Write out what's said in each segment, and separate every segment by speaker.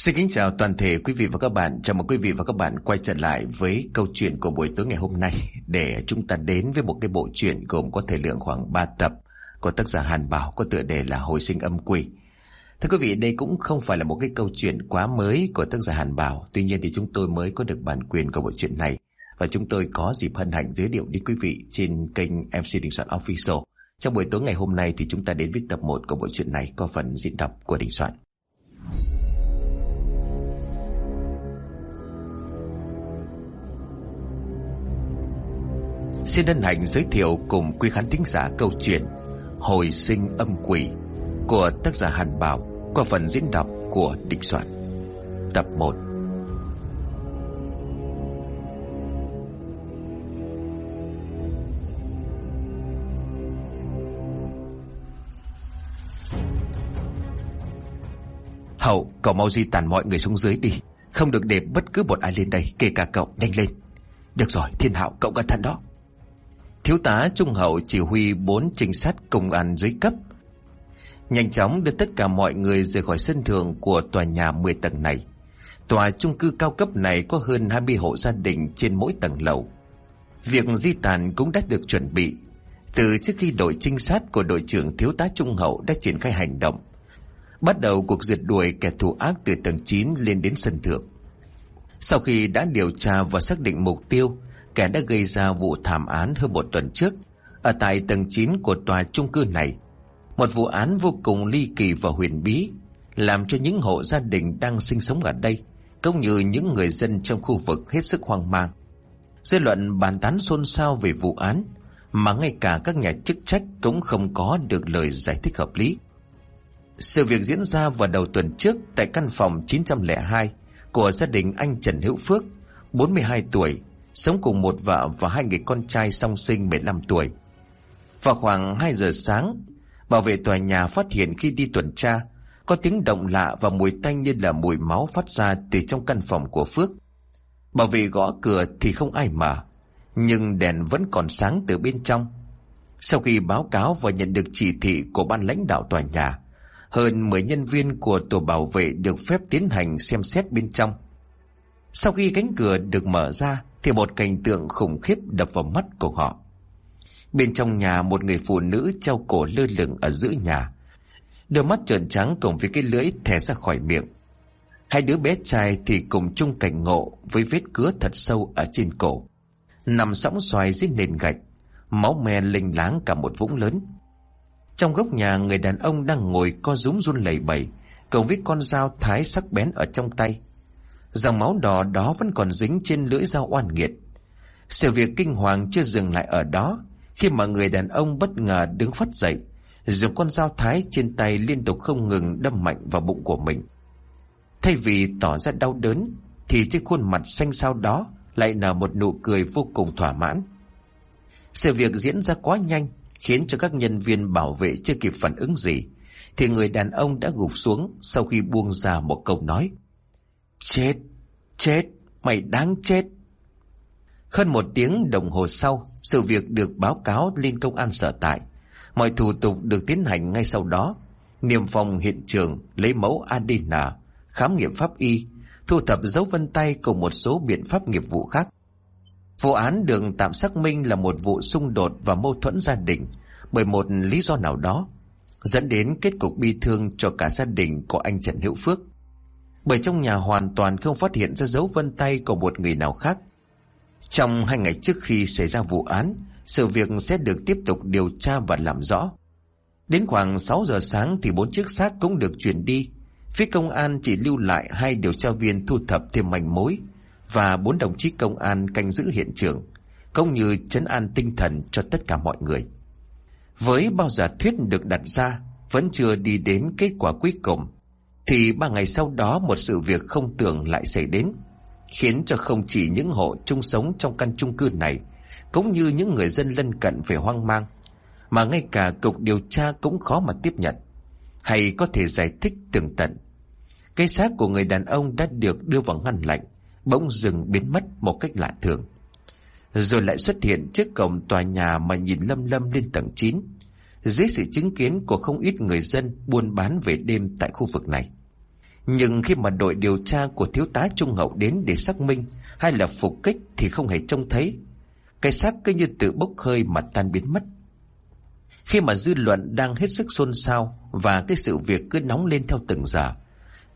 Speaker 1: Xin kính chào toàn thể quý vị và các bạn. Chào mừng quý vị và các bạn quay trở lại với câu chuyện của buổi tối ngày hôm nay để chúng ta đến với một cái bộ truyện gồm có thể lượng khoảng 3 tập của tác giả Hàn Bảo có tựa đề là Hồi sinh âm quỷ. Thưa quý vị, đây cũng không phải là một cái câu chuyện quá mới của tác giả Hàn Bảo. Tuy nhiên thì chúng tôi mới có được bản quyền của bộ truyện này và chúng tôi có dịp hân hạnh giới thiệu đến quý vị trên kênh MC Đình Soạn Official. Trong buổi tối ngày hôm nay thì chúng ta đến với tập 1 của bộ truyện này có phần diễn đọc của Đình Soạn. Xin ân hạnh giới thiệu cùng quý khán thính giả câu chuyện Hồi sinh âm quỷ của tác giả Hàn Bảo qua phần diễn đọc của Đình Soạn. Tập 1 Hậu, cậu mau di tản mọi người xuống dưới đi. Không được để bất cứ một ai lên đây Kể cả cậu, nhanh lên. Được rồi, Thiên Hạo, cậu cẩn thận đó. Thiếu tá Trung Hậu chỉ huy bốn trinh sát công an dưới cấp. Nhanh chóng đưa tất cả mọi người rời khỏi sân thượng của tòa nhà 10 tầng này. Tòa trung cư cao cấp này có hơn 20 hộ gia đình trên mỗi tầng lầu. Việc di tản cũng đã được chuẩn bị. Từ trước khi đội trinh sát của đội trưởng Thiếu tá Trung Hậu đã triển khai hành động. Bắt đầu cuộc diệt đuổi kẻ thù ác từ tầng 9 lên đến sân thượng. Sau khi đã điều tra và xác định mục tiêu, kẻ đã gây ra vụ thảm án hơn một tuần trước ở tại tầng 9 của tòa chung cư này. Một vụ án vô cùng ly kỳ và huyền bí, làm cho những hộ gia đình đang sinh sống ở đây, cũng như những người dân trong khu vực hết sức hoang mang. Dư luận bàn tán xôn xao về vụ án, mà ngay cả các nhà chức trách cũng không có được lời giải thích hợp lý. Sự việc diễn ra vào đầu tuần trước tại căn phòng 902 của gia đình anh Trần Hữu Phước, 42 tuổi, sống cùng một vợ và hai người con trai song sinh 15 tuổi. Vào khoảng 2 giờ sáng, bảo vệ tòa nhà phát hiện khi đi tuần tra, có tiếng động lạ và mùi tanh như là mùi máu phát ra từ trong căn phòng của Phước. Bảo vệ gõ cửa thì không ai mở, nhưng đèn vẫn còn sáng từ bên trong. Sau khi báo cáo và nhận được chỉ thị của ban lãnh đạo tòa nhà, hơn 10 nhân viên của tổ bảo vệ được phép tiến hành xem xét bên trong. Sau khi cánh cửa được mở ra, thì một cảnh tượng khủng khiếp đập vào mắt của họ. Bên trong nhà một người phụ nữ treo cổ lơ lửng ở giữa nhà. Đôi mắt trợn trắng cùng với cái lưỡi thè ra khỏi miệng. Hai đứa bé trai thì cùng chung cảnh ngộ với vết cứa thật sâu ở trên cổ. Nằm sóng xoài dưới nền gạch, máu me linh láng cả một vũng lớn. Trong góc nhà người đàn ông đang ngồi co rúm run lẩy bẩy, cùng với con dao thái sắc bén ở trong tay. Dòng máu đỏ đó vẫn còn dính trên lưỡi dao oan nghiệt. Sự việc kinh hoàng chưa dừng lại ở đó, khi mà người đàn ông bất ngờ đứng phát dậy, dùng con dao thái trên tay liên tục không ngừng đâm mạnh vào bụng của mình. Thay vì tỏ ra đau đớn, thì trên khuôn mặt xanh xao đó lại nở một nụ cười vô cùng thỏa mãn. Sự việc diễn ra quá nhanh, khiến cho các nhân viên bảo vệ chưa kịp phản ứng gì, thì người đàn ông đã gục xuống sau khi buông ra một câu nói. Chết, chết, mày đáng chết. Hơn một tiếng đồng hồ sau, sự việc được báo cáo lên công an sở tại. Mọi thủ tục được tiến hành ngay sau đó. Niềm phòng hiện trường, lấy mẫu ADN, khám nghiệm pháp y, thu thập dấu vân tay cùng một số biện pháp nghiệp vụ khác. Vụ án được tạm xác minh là một vụ xung đột và mâu thuẫn gia đình bởi một lý do nào đó, dẫn đến kết cục bi thương cho cả gia đình của anh Trần Hữu Phước bởi trong nhà hoàn toàn không phát hiện ra dấu vân tay của một người nào khác. Trong hai ngày trước khi xảy ra vụ án, sự việc sẽ được tiếp tục điều tra và làm rõ. Đến khoảng 6 giờ sáng thì bốn chiếc xác cũng được chuyển đi. Phía công an chỉ lưu lại hai điều tra viên thu thập thêm manh mối và bốn đồng chí công an canh giữ hiện trường, cũng như chấn an tinh thần cho tất cả mọi người. Với bao giả thuyết được đặt ra, vẫn chưa đi đến kết quả cuối cùng thì ba ngày sau đó một sự việc không tưởng lại xảy đến, khiến cho không chỉ những hộ chung sống trong căn chung cư này, cũng như những người dân lân cận về hoang mang, mà ngay cả cục điều tra cũng khó mà tiếp nhận, hay có thể giải thích tường tận. Cái xác của người đàn ông đã được đưa vào ngăn lạnh, bỗng dừng biến mất một cách lạ thường. Rồi lại xuất hiện trước cổng tòa nhà mà nhìn lâm lâm lên tầng 9, dưới sự chứng kiến của không ít người dân buôn bán về đêm tại khu vực này. Nhưng khi mà đội điều tra của thiếu tá Trung Hậu đến để xác minh hay là phục kích thì không hề trông thấy. Cái xác cứ như tự bốc hơi mà tan biến mất. Khi mà dư luận đang hết sức xôn xao và cái sự việc cứ nóng lên theo từng giờ,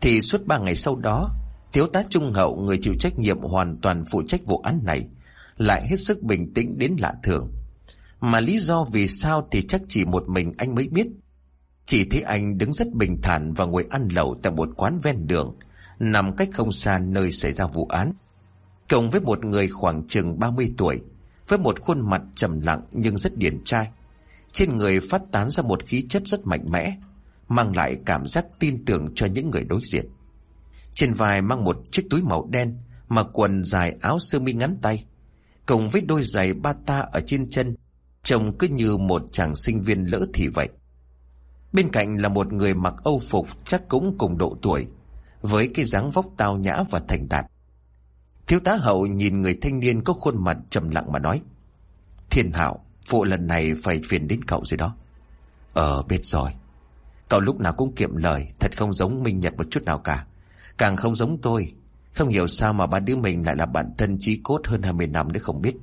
Speaker 1: thì suốt ba ngày sau đó, thiếu tá Trung Hậu người chịu trách nhiệm hoàn toàn phụ trách vụ án này lại hết sức bình tĩnh đến lạ thường. Mà lý do vì sao thì chắc chỉ một mình anh mới biết. Chỉ thấy anh đứng rất bình thản và ngồi ăn lẩu tại một quán ven đường, nằm cách không xa nơi xảy ra vụ án. Cộng với một người khoảng chừng 30 tuổi, với một khuôn mặt trầm lặng nhưng rất điển trai. Trên người phát tán ra một khí chất rất mạnh mẽ, mang lại cảm giác tin tưởng cho những người đối diện. Trên vai mang một chiếc túi màu đen, mà quần dài áo sơ mi ngắn tay, cùng với đôi giày bata ở trên chân, trông cứ như một chàng sinh viên lỡ thì vậy. Bên cạnh là một người mặc âu phục chắc cũng cùng độ tuổi, với cái dáng vóc tao nhã và thành đạt. Thiếu tá hậu nhìn người thanh niên có khuôn mặt trầm lặng mà nói. Thiên hảo, vụ lần này phải phiền đến cậu rồi đó. Ờ, biết rồi. Cậu lúc nào cũng kiệm lời, thật không giống Minh Nhật một chút nào cả. Càng không giống tôi, không hiểu sao mà ba đứa mình lại là bạn thân chí cốt hơn 20 năm nữa không biết.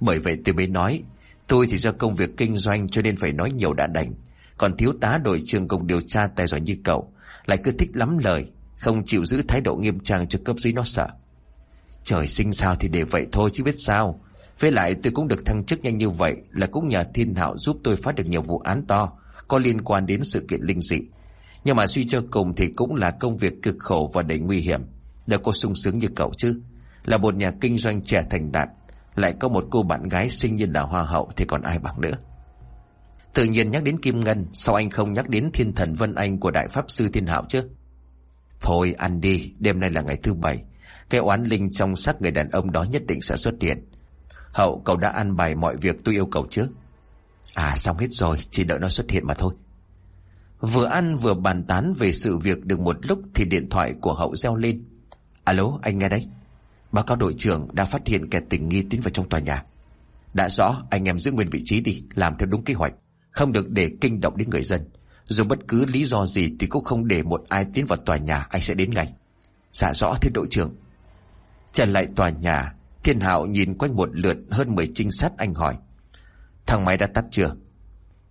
Speaker 1: Bởi vậy tôi mới nói, tôi thì do công việc kinh doanh cho nên phải nói nhiều đã đành. Còn thiếu tá đội trưởng cùng điều tra tài giỏi như cậu, lại cứ thích lắm lời, không chịu giữ thái độ nghiêm trang cho cấp dưới nó sợ. Trời sinh sao thì để vậy thôi chứ biết sao. Với lại tôi cũng được thăng chức nhanh như vậy là cũng nhờ thiên hạo giúp tôi phá được nhiều vụ án to, có liên quan đến sự kiện linh dị. Nhưng mà suy cho cùng thì cũng là công việc cực khổ và đầy nguy hiểm. Đâu có sung sướng như cậu chứ Là một nhà kinh doanh trẻ thành đạt Lại có một cô bạn gái xinh như là hoa hậu Thì còn ai bằng nữa Tự nhiên nhắc đến Kim Ngân Sao anh không nhắc đến thiên thần Vân Anh Của Đại Pháp Sư Thiên Hạo chứ Thôi ăn đi Đêm nay là ngày thứ bảy Cái oán linh trong xác người đàn ông đó nhất định sẽ xuất hiện Hậu cậu đã ăn bài mọi việc tôi yêu cầu trước À xong hết rồi Chỉ đợi nó xuất hiện mà thôi Vừa ăn vừa bàn tán về sự việc được một lúc Thì điện thoại của Hậu reo lên Alo, anh nghe đấy. Báo cáo đội trưởng đã phát hiện kẻ tình nghi tiến vào trong tòa nhà. Đã rõ, anh em giữ nguyên vị trí đi, làm theo đúng kế hoạch. Không được để kinh động đến người dân. Dù bất cứ lý do gì thì cũng không để một ai tiến vào tòa nhà, anh sẽ đến ngay. Dạ rõ thưa đội trưởng. Trở lại tòa nhà, Thiên Hạo nhìn quanh một lượt hơn 10 trinh sát anh hỏi. Thằng máy đã tắt chưa?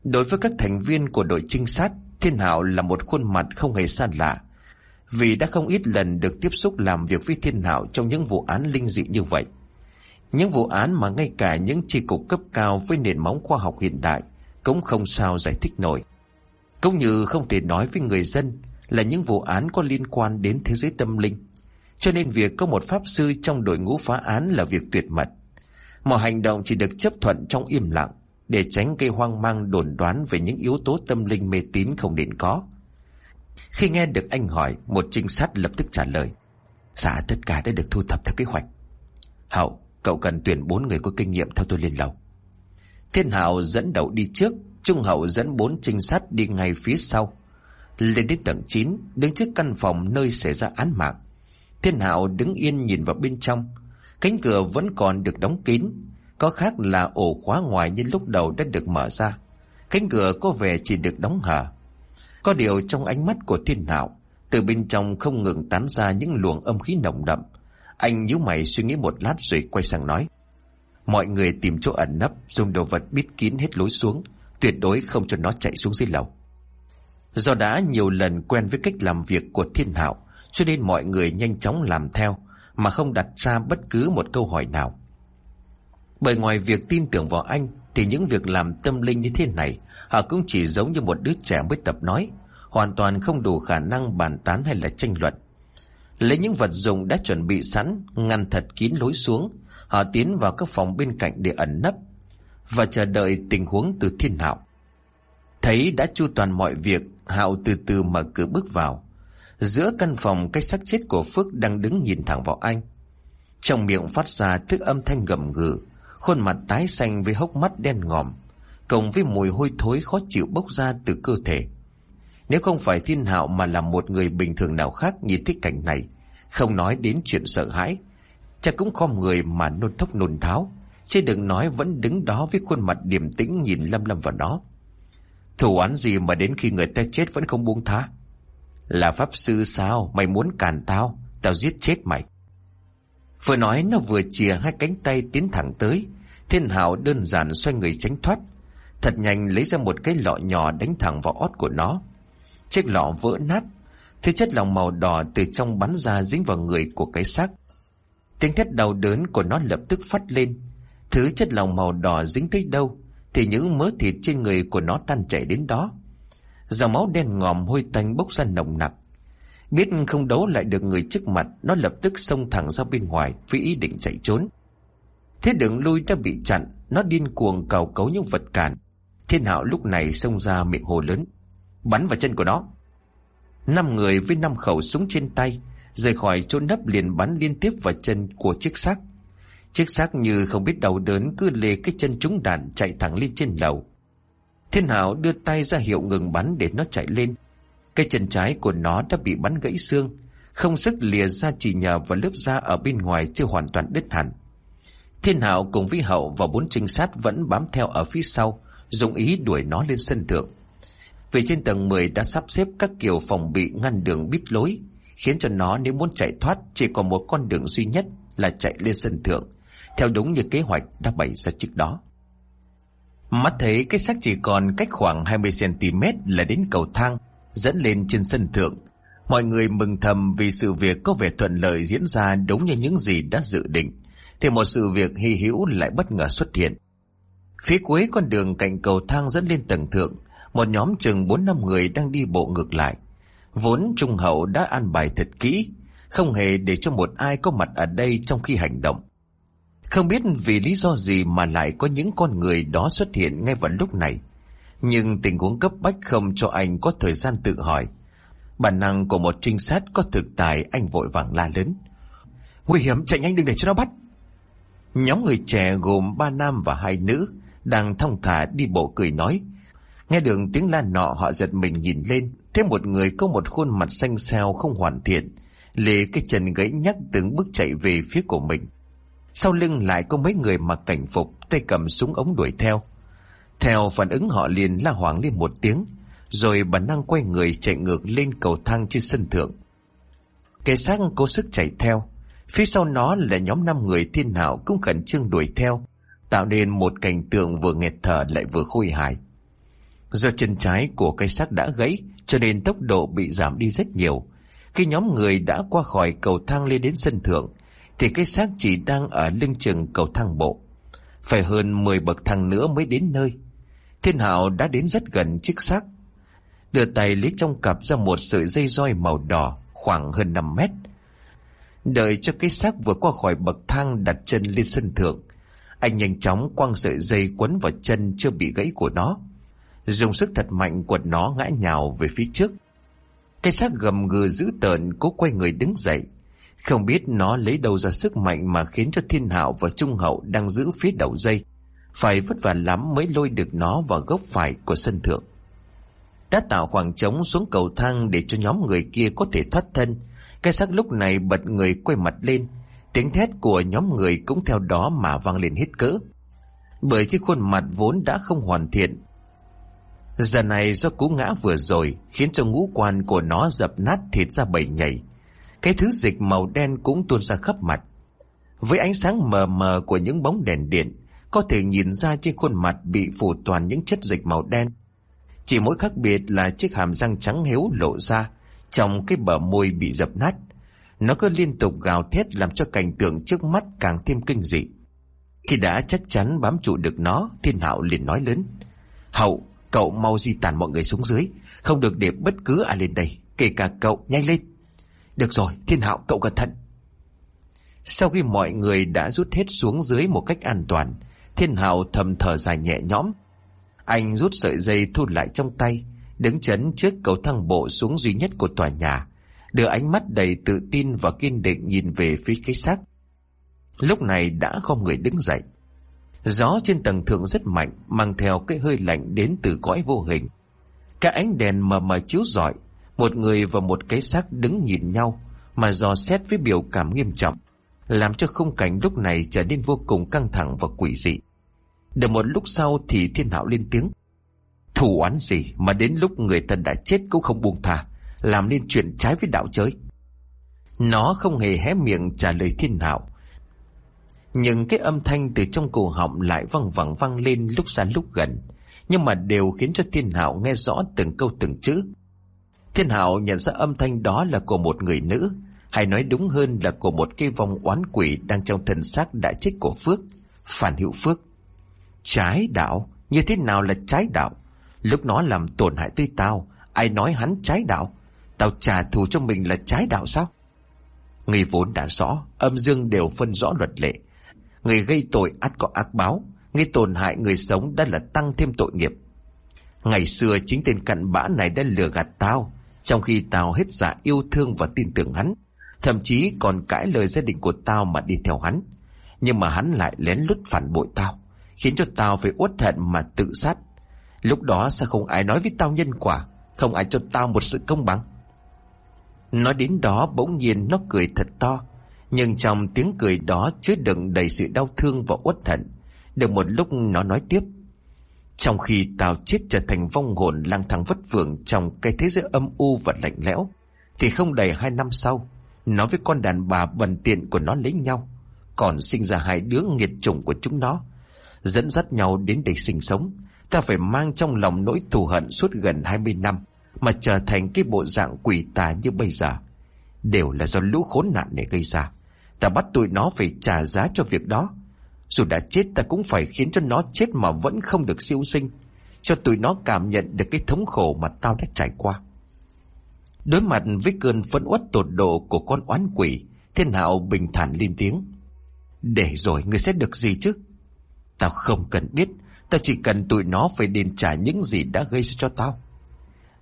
Speaker 1: Đối với các thành viên của đội trinh sát, Thiên Hạo là một khuôn mặt không hề xa lạ, vì đã không ít lần được tiếp xúc làm việc với thiên hạo trong những vụ án linh dị như vậy. Những vụ án mà ngay cả những tri cục cấp cao với nền móng khoa học hiện đại cũng không sao giải thích nổi. Cũng như không thể nói với người dân là những vụ án có liên quan đến thế giới tâm linh. Cho nên việc có một pháp sư trong đội ngũ phá án là việc tuyệt mật. Mọi hành động chỉ được chấp thuận trong im lặng để tránh gây hoang mang đồn đoán về những yếu tố tâm linh mê tín không nên có. Khi nghe được anh hỏi, một trinh sát lập tức trả lời. Dạ, tất cả đã được thu thập theo kế hoạch. Hậu, cậu cần tuyển bốn người có kinh nghiệm theo tôi lên lầu. Thiên Hạo dẫn đầu đi trước, Trung Hậu dẫn bốn trinh sát đi ngay phía sau. Lên đến tầng 9, đứng trước căn phòng nơi xảy ra án mạng. Thiên Hạo đứng yên nhìn vào bên trong. Cánh cửa vẫn còn được đóng kín. Có khác là ổ khóa ngoài như lúc đầu đã được mở ra. Cánh cửa có vẻ chỉ được đóng hở. Có điều trong ánh mắt của thiên hạo Từ bên trong không ngừng tán ra những luồng âm khí nồng đậm Anh nhíu mày suy nghĩ một lát rồi quay sang nói Mọi người tìm chỗ ẩn nấp, Dùng đồ vật bít kín hết lối xuống, Tuyệt đối không cho nó chạy xuống dưới lầu. Do đã nhiều lần quen với cách làm việc của thiên hạo, Cho nên mọi người nhanh chóng làm theo, Mà không đặt ra bất cứ một câu hỏi nào. Bởi ngoài việc tin tưởng vào anh, Thì những việc làm tâm linh như thế này, Họ cũng chỉ giống như một đứa trẻ mới tập nói, Hoàn toàn không đủ khả năng bàn tán hay là tranh luận. Lấy những vật dụng đã chuẩn bị sẵn, Ngăn thật kín lối xuống Họ tiến vào các phòng bên cạnh để ẩn nấp Và chờ đợi tình huống từ thiên hạo. Thấy đã chu toàn mọi việc Hạo từ từ mở cửa bước vào. Giữa căn phòng cái xác chết của Phước đang đứng nhìn thẳng vào anh. Trong miệng phát ra thức âm thanh gầm gừ Khuôn mặt tái xanh với hốc mắt đen ngòm cộng với mùi hôi thối khó chịu bốc ra từ cơ thể. Nếu không phải thiên hạo mà là một người bình thường nào khác nhìn thích cảnh này, không nói đến chuyện sợ hãi, chắc cũng khom người mà nôn thốc nôn tháo, chứ đừng nói vẫn đứng đó với khuôn mặt điềm tĩnh nhìn lâm lâm vào nó. Thủ án gì mà đến khi người ta chết vẫn không buông tha? Là pháp sư sao? Mày muốn càn tao? Tao giết chết mày. Vừa nói nó vừa chìa hai cánh tay tiến thẳng tới. Thiên hảo đơn giản xoay người tránh thoát. Thật nhanh lấy ra một cái lọ nhỏ đánh thẳng vào ót của nó. Chiếc lọ vỡ nát. Thứ chất lỏng màu đỏ từ trong bắn ra dính vào người của cái xác. Tiếng thét đau đớn của nó lập tức phát lên. Thứ chất lỏng màu đỏ dính tới đâu, Thì những mớ thịt trên người của nó tan chảy đến đó. Dòng máu đen ngòm hôi tanh bốc ra nồng nặc. Biết không đấu lại được người trước mặt, Nó lập tức xông thẳng ra bên ngoài Với ý định chạy trốn. Thế đường lui đã bị chặn, Nó điên cuồng cào cấu những vật cản. Thiên hạo lúc này xông ra miệng hồ lớn, Bắn vào chân của nó. Năm người với năm khẩu súng trên tay Rời khỏi chỗ nấp liền bắn liên tiếp vào chân của chiếc xác. Chiếc xác như không biết đau đớn Cứ lê cái chân trúng đạn chạy thẳng lên trên lầu. Thiên Hảo đưa tay ra hiệu ngừng bắn để nó chạy lên. Cái chân trái của nó đã bị bắn gãy xương. Không sức lìa ra chỉ nhờ vào lớp da ở bên ngoài chưa hoàn toàn đứt hẳn. Thiên Hảo cùng với Hậu và bốn trinh sát vẫn bám theo ở phía sau, Dùng ý đuổi nó lên sân thượng. Vì trên tầng 10 đã sắp xếp các kiểu phòng bị ngăn đường bít lối. Khiến cho nó nếu muốn chạy thoát, Chỉ còn một con đường duy nhất là chạy lên sân thượng. Theo đúng như kế hoạch đã bày ra trước đó. Mắt thấy cái xác chỉ còn cách khoảng 20cm là đến cầu thang, Dẫn lên trên sân thượng. Mọi người mừng thầm vì sự việc có vẻ thuận lợi diễn ra đúng như những gì đã dự định. Thì một sự việc hy hữu lại bất ngờ xuất hiện. Phía cuối con đường cạnh cầu thang dẫn lên tầng thượng, Một nhóm chừng 4 năm người đang đi bộ ngược lại. Vốn Trung Hậu đã an bài thật kỹ, Không hề để cho một ai có mặt ở đây trong khi hành động. Không biết vì lý do gì mà lại có những con người đó xuất hiện ngay vào lúc này. Nhưng tình huống cấp bách không cho anh có thời gian tự hỏi. Bản năng của một trinh sát có thực tài anh vội vàng la lớn. Nguy hiểm, chạy nhanh đừng để cho nó bắt. Nhóm người trẻ gồm ba nam và hai nữ Đang thong thả đi bộ cười nói. Nghe được tiếng la nọ, họ giật mình nhìn lên. Thêm một người có một khuôn mặt xanh xao không hoàn thiện, Lê cái chân gãy nhắc từng bước chạy về phía của mình. Sau lưng lại có mấy người mặc cảnh phục, Tay cầm súng ống đuổi theo. Theo phản ứng họ liền la hoảng lên một tiếng, Rồi bản năng quay người chạy ngược lên cầu thang trên sân thượng. Kẻ xác cố sức chạy theo, Phía sau nó là nhóm năm người thiên hạo cũng khẩn trương đuổi theo, Tạo nên một cảnh tượng vừa nghẹt thở lại vừa khôi hài. Do chân trái của cây xác đã gãy cho nên tốc độ bị giảm đi rất nhiều. Khi nhóm người đã qua khỏi cầu thang lên đến sân thượng, thì cái xác chỉ đang ở lưng chừng cầu thang bộ. Phải hơn 10 bậc thang nữa mới đến nơi. Thiên Hạo đã đến rất gần chiếc xác. Đưa tay lấy trong cặp ra một sợi dây roi màu đỏ khoảng hơn 5 mét. Đợi cho cái xác vừa qua khỏi bậc thang đặt chân lên sân thượng. Anh nhanh chóng quăng sợi dây quấn vào chân chưa bị gãy của nó dùng sức thật mạnh quật nó ngã nhào về phía trước. Cái xác gầm gừ dữ tợn cố quay người đứng dậy. Không biết nó lấy đâu ra sức mạnh mà khiến cho thiên hạo và trung hậu đang giữ phía đầu dây. Phải vất vả lắm mới lôi được nó vào góc phải của sân thượng. Đã tạo khoảng trống xuống cầu thang để cho nhóm người kia có thể thoát thân. Cái xác lúc này bật người quay mặt lên. Tiếng thét của nhóm người cũng theo đó mà vang lên hết cỡ. Bởi chiếc khuôn mặt vốn đã không hoàn thiện Giờ này do cú ngã vừa rồi khiến cho ngũ quan của nó dập nát thịt ra bầy nhảy. Cái thứ dịch màu đen cũng tuôn ra khắp mặt. Với ánh sáng mờ mờ của những bóng đèn điện, có thể nhìn ra trên khuôn mặt bị phủ toàn những chất dịch màu đen. Chỉ mỗi khác biệt là chiếc hàm răng trắng héo lộ ra trong cái bờ môi bị dập nát. Nó cứ liên tục gào thét làm cho cảnh tượng trước mắt càng thêm kinh dị. Khi đã chắc chắn bám trụ được nó, thiên hạo liền nói lớn. Hậu, Cậu mau di tản mọi người xuống dưới. Không được để bất cứ ai lên đây, Kể cả cậu nhanh lên. Được rồi, thiên hạo, cậu cẩn thận. Sau khi mọi người đã rút hết xuống dưới một cách an toàn, Thiên hạo thầm thở dài nhẹ nhõm. Anh rút sợi dây thu lại trong tay, Đứng chấn trước cầu thang bộ xuống duy nhất của tòa nhà, Đưa ánh mắt đầy tự tin và kiên định nhìn về phía cái xác. Lúc này đã không người đứng dậy. Gió trên tầng thượng rất mạnh, mang theo cái hơi lạnh đến từ cõi vô hình. Các ánh đèn mờ mờ chiếu rọi, một người và một cái xác đứng nhìn nhau, mà dò xét với biểu cảm nghiêm trọng, làm cho khung cảnh lúc này trở nên vô cùng căng thẳng và quỷ dị. Được một lúc sau thì thiên hạo lên tiếng. Thủ oán gì mà đến lúc người thân đã chết cũng không buông thà, Làm nên chuyện trái với đạo giới Nó không hề hé miệng trả lời thiên hạo nhưng cái âm thanh từ trong cổ họng lại văng vẳng vang lên lúc xa lúc gần. Nhưng mà đều khiến cho thiên hạo nghe rõ từng câu từng chữ. Thiên hạo nhận ra âm thanh đó là của một người nữ, Hay nói đúng hơn là của một cái vong oán quỷ đang trong thân xác đã chết của Phước, phản Hữu Phước. Trái đạo, Như thế nào là trái đạo? Lúc nó làm tổn hại tới tao, Ai nói hắn trái đạo? Tao trả thù cho mình là trái đạo sao? Người vốn đã rõ, Âm dương đều phân rõ luật lệ. Người gây tội ắt có ác báo, Người tổn hại người sống đã là tăng thêm tội nghiệp. Ngày xưa chính tên cặn bã này đã lừa gạt tao, Trong khi tao hết giả yêu thương và tin tưởng hắn, Thậm chí còn cãi lời gia đình của tao mà đi theo hắn. Nhưng mà hắn lại lén lút phản bội tao, Khiến cho tao phải uất hận mà tự sát. Lúc đó sao không ai nói với tao nhân quả, Không ai cho tao một sự công bằng? Nói đến đó bỗng nhiên nó cười thật to. Nhưng trong tiếng cười đó chứa đựng đầy sự đau thương và uất hận. Được một lúc nó nói tiếp, Trong khi tao chết trở thành vong hồn lang thang vất vưởng Trong cái thế giới âm u và lạnh lẽo, Thì không đầy hai năm sau, Nó với con đàn bà bần tiện của nó lấy nhau, Còn sinh ra hai đứa nghiệt chủng của chúng nó, Dẫn dắt nhau đến để sinh sống. Ta phải mang trong lòng nỗi thù hận suốt gần 20 năm Mà trở thành cái bộ dạng quỷ tà như bây giờ, Đều là do lũ khốn nạn này gây ra. Ta bắt tụi nó phải trả giá cho việc đó. Dù đã chết ta cũng phải khiến cho nó chết mà vẫn không được siêu sinh, Cho tụi nó cảm nhận được cái thống khổ mà tao đã trải qua. Đối mặt với cơn phẫn uất tột độ của con oán quỷ, Thiên hạo bình thản lên tiếng. Để rồi người sẽ được gì chứ? Tao không cần biết, Tao chỉ cần tụi nó phải đền trả những gì đã gây cho tao.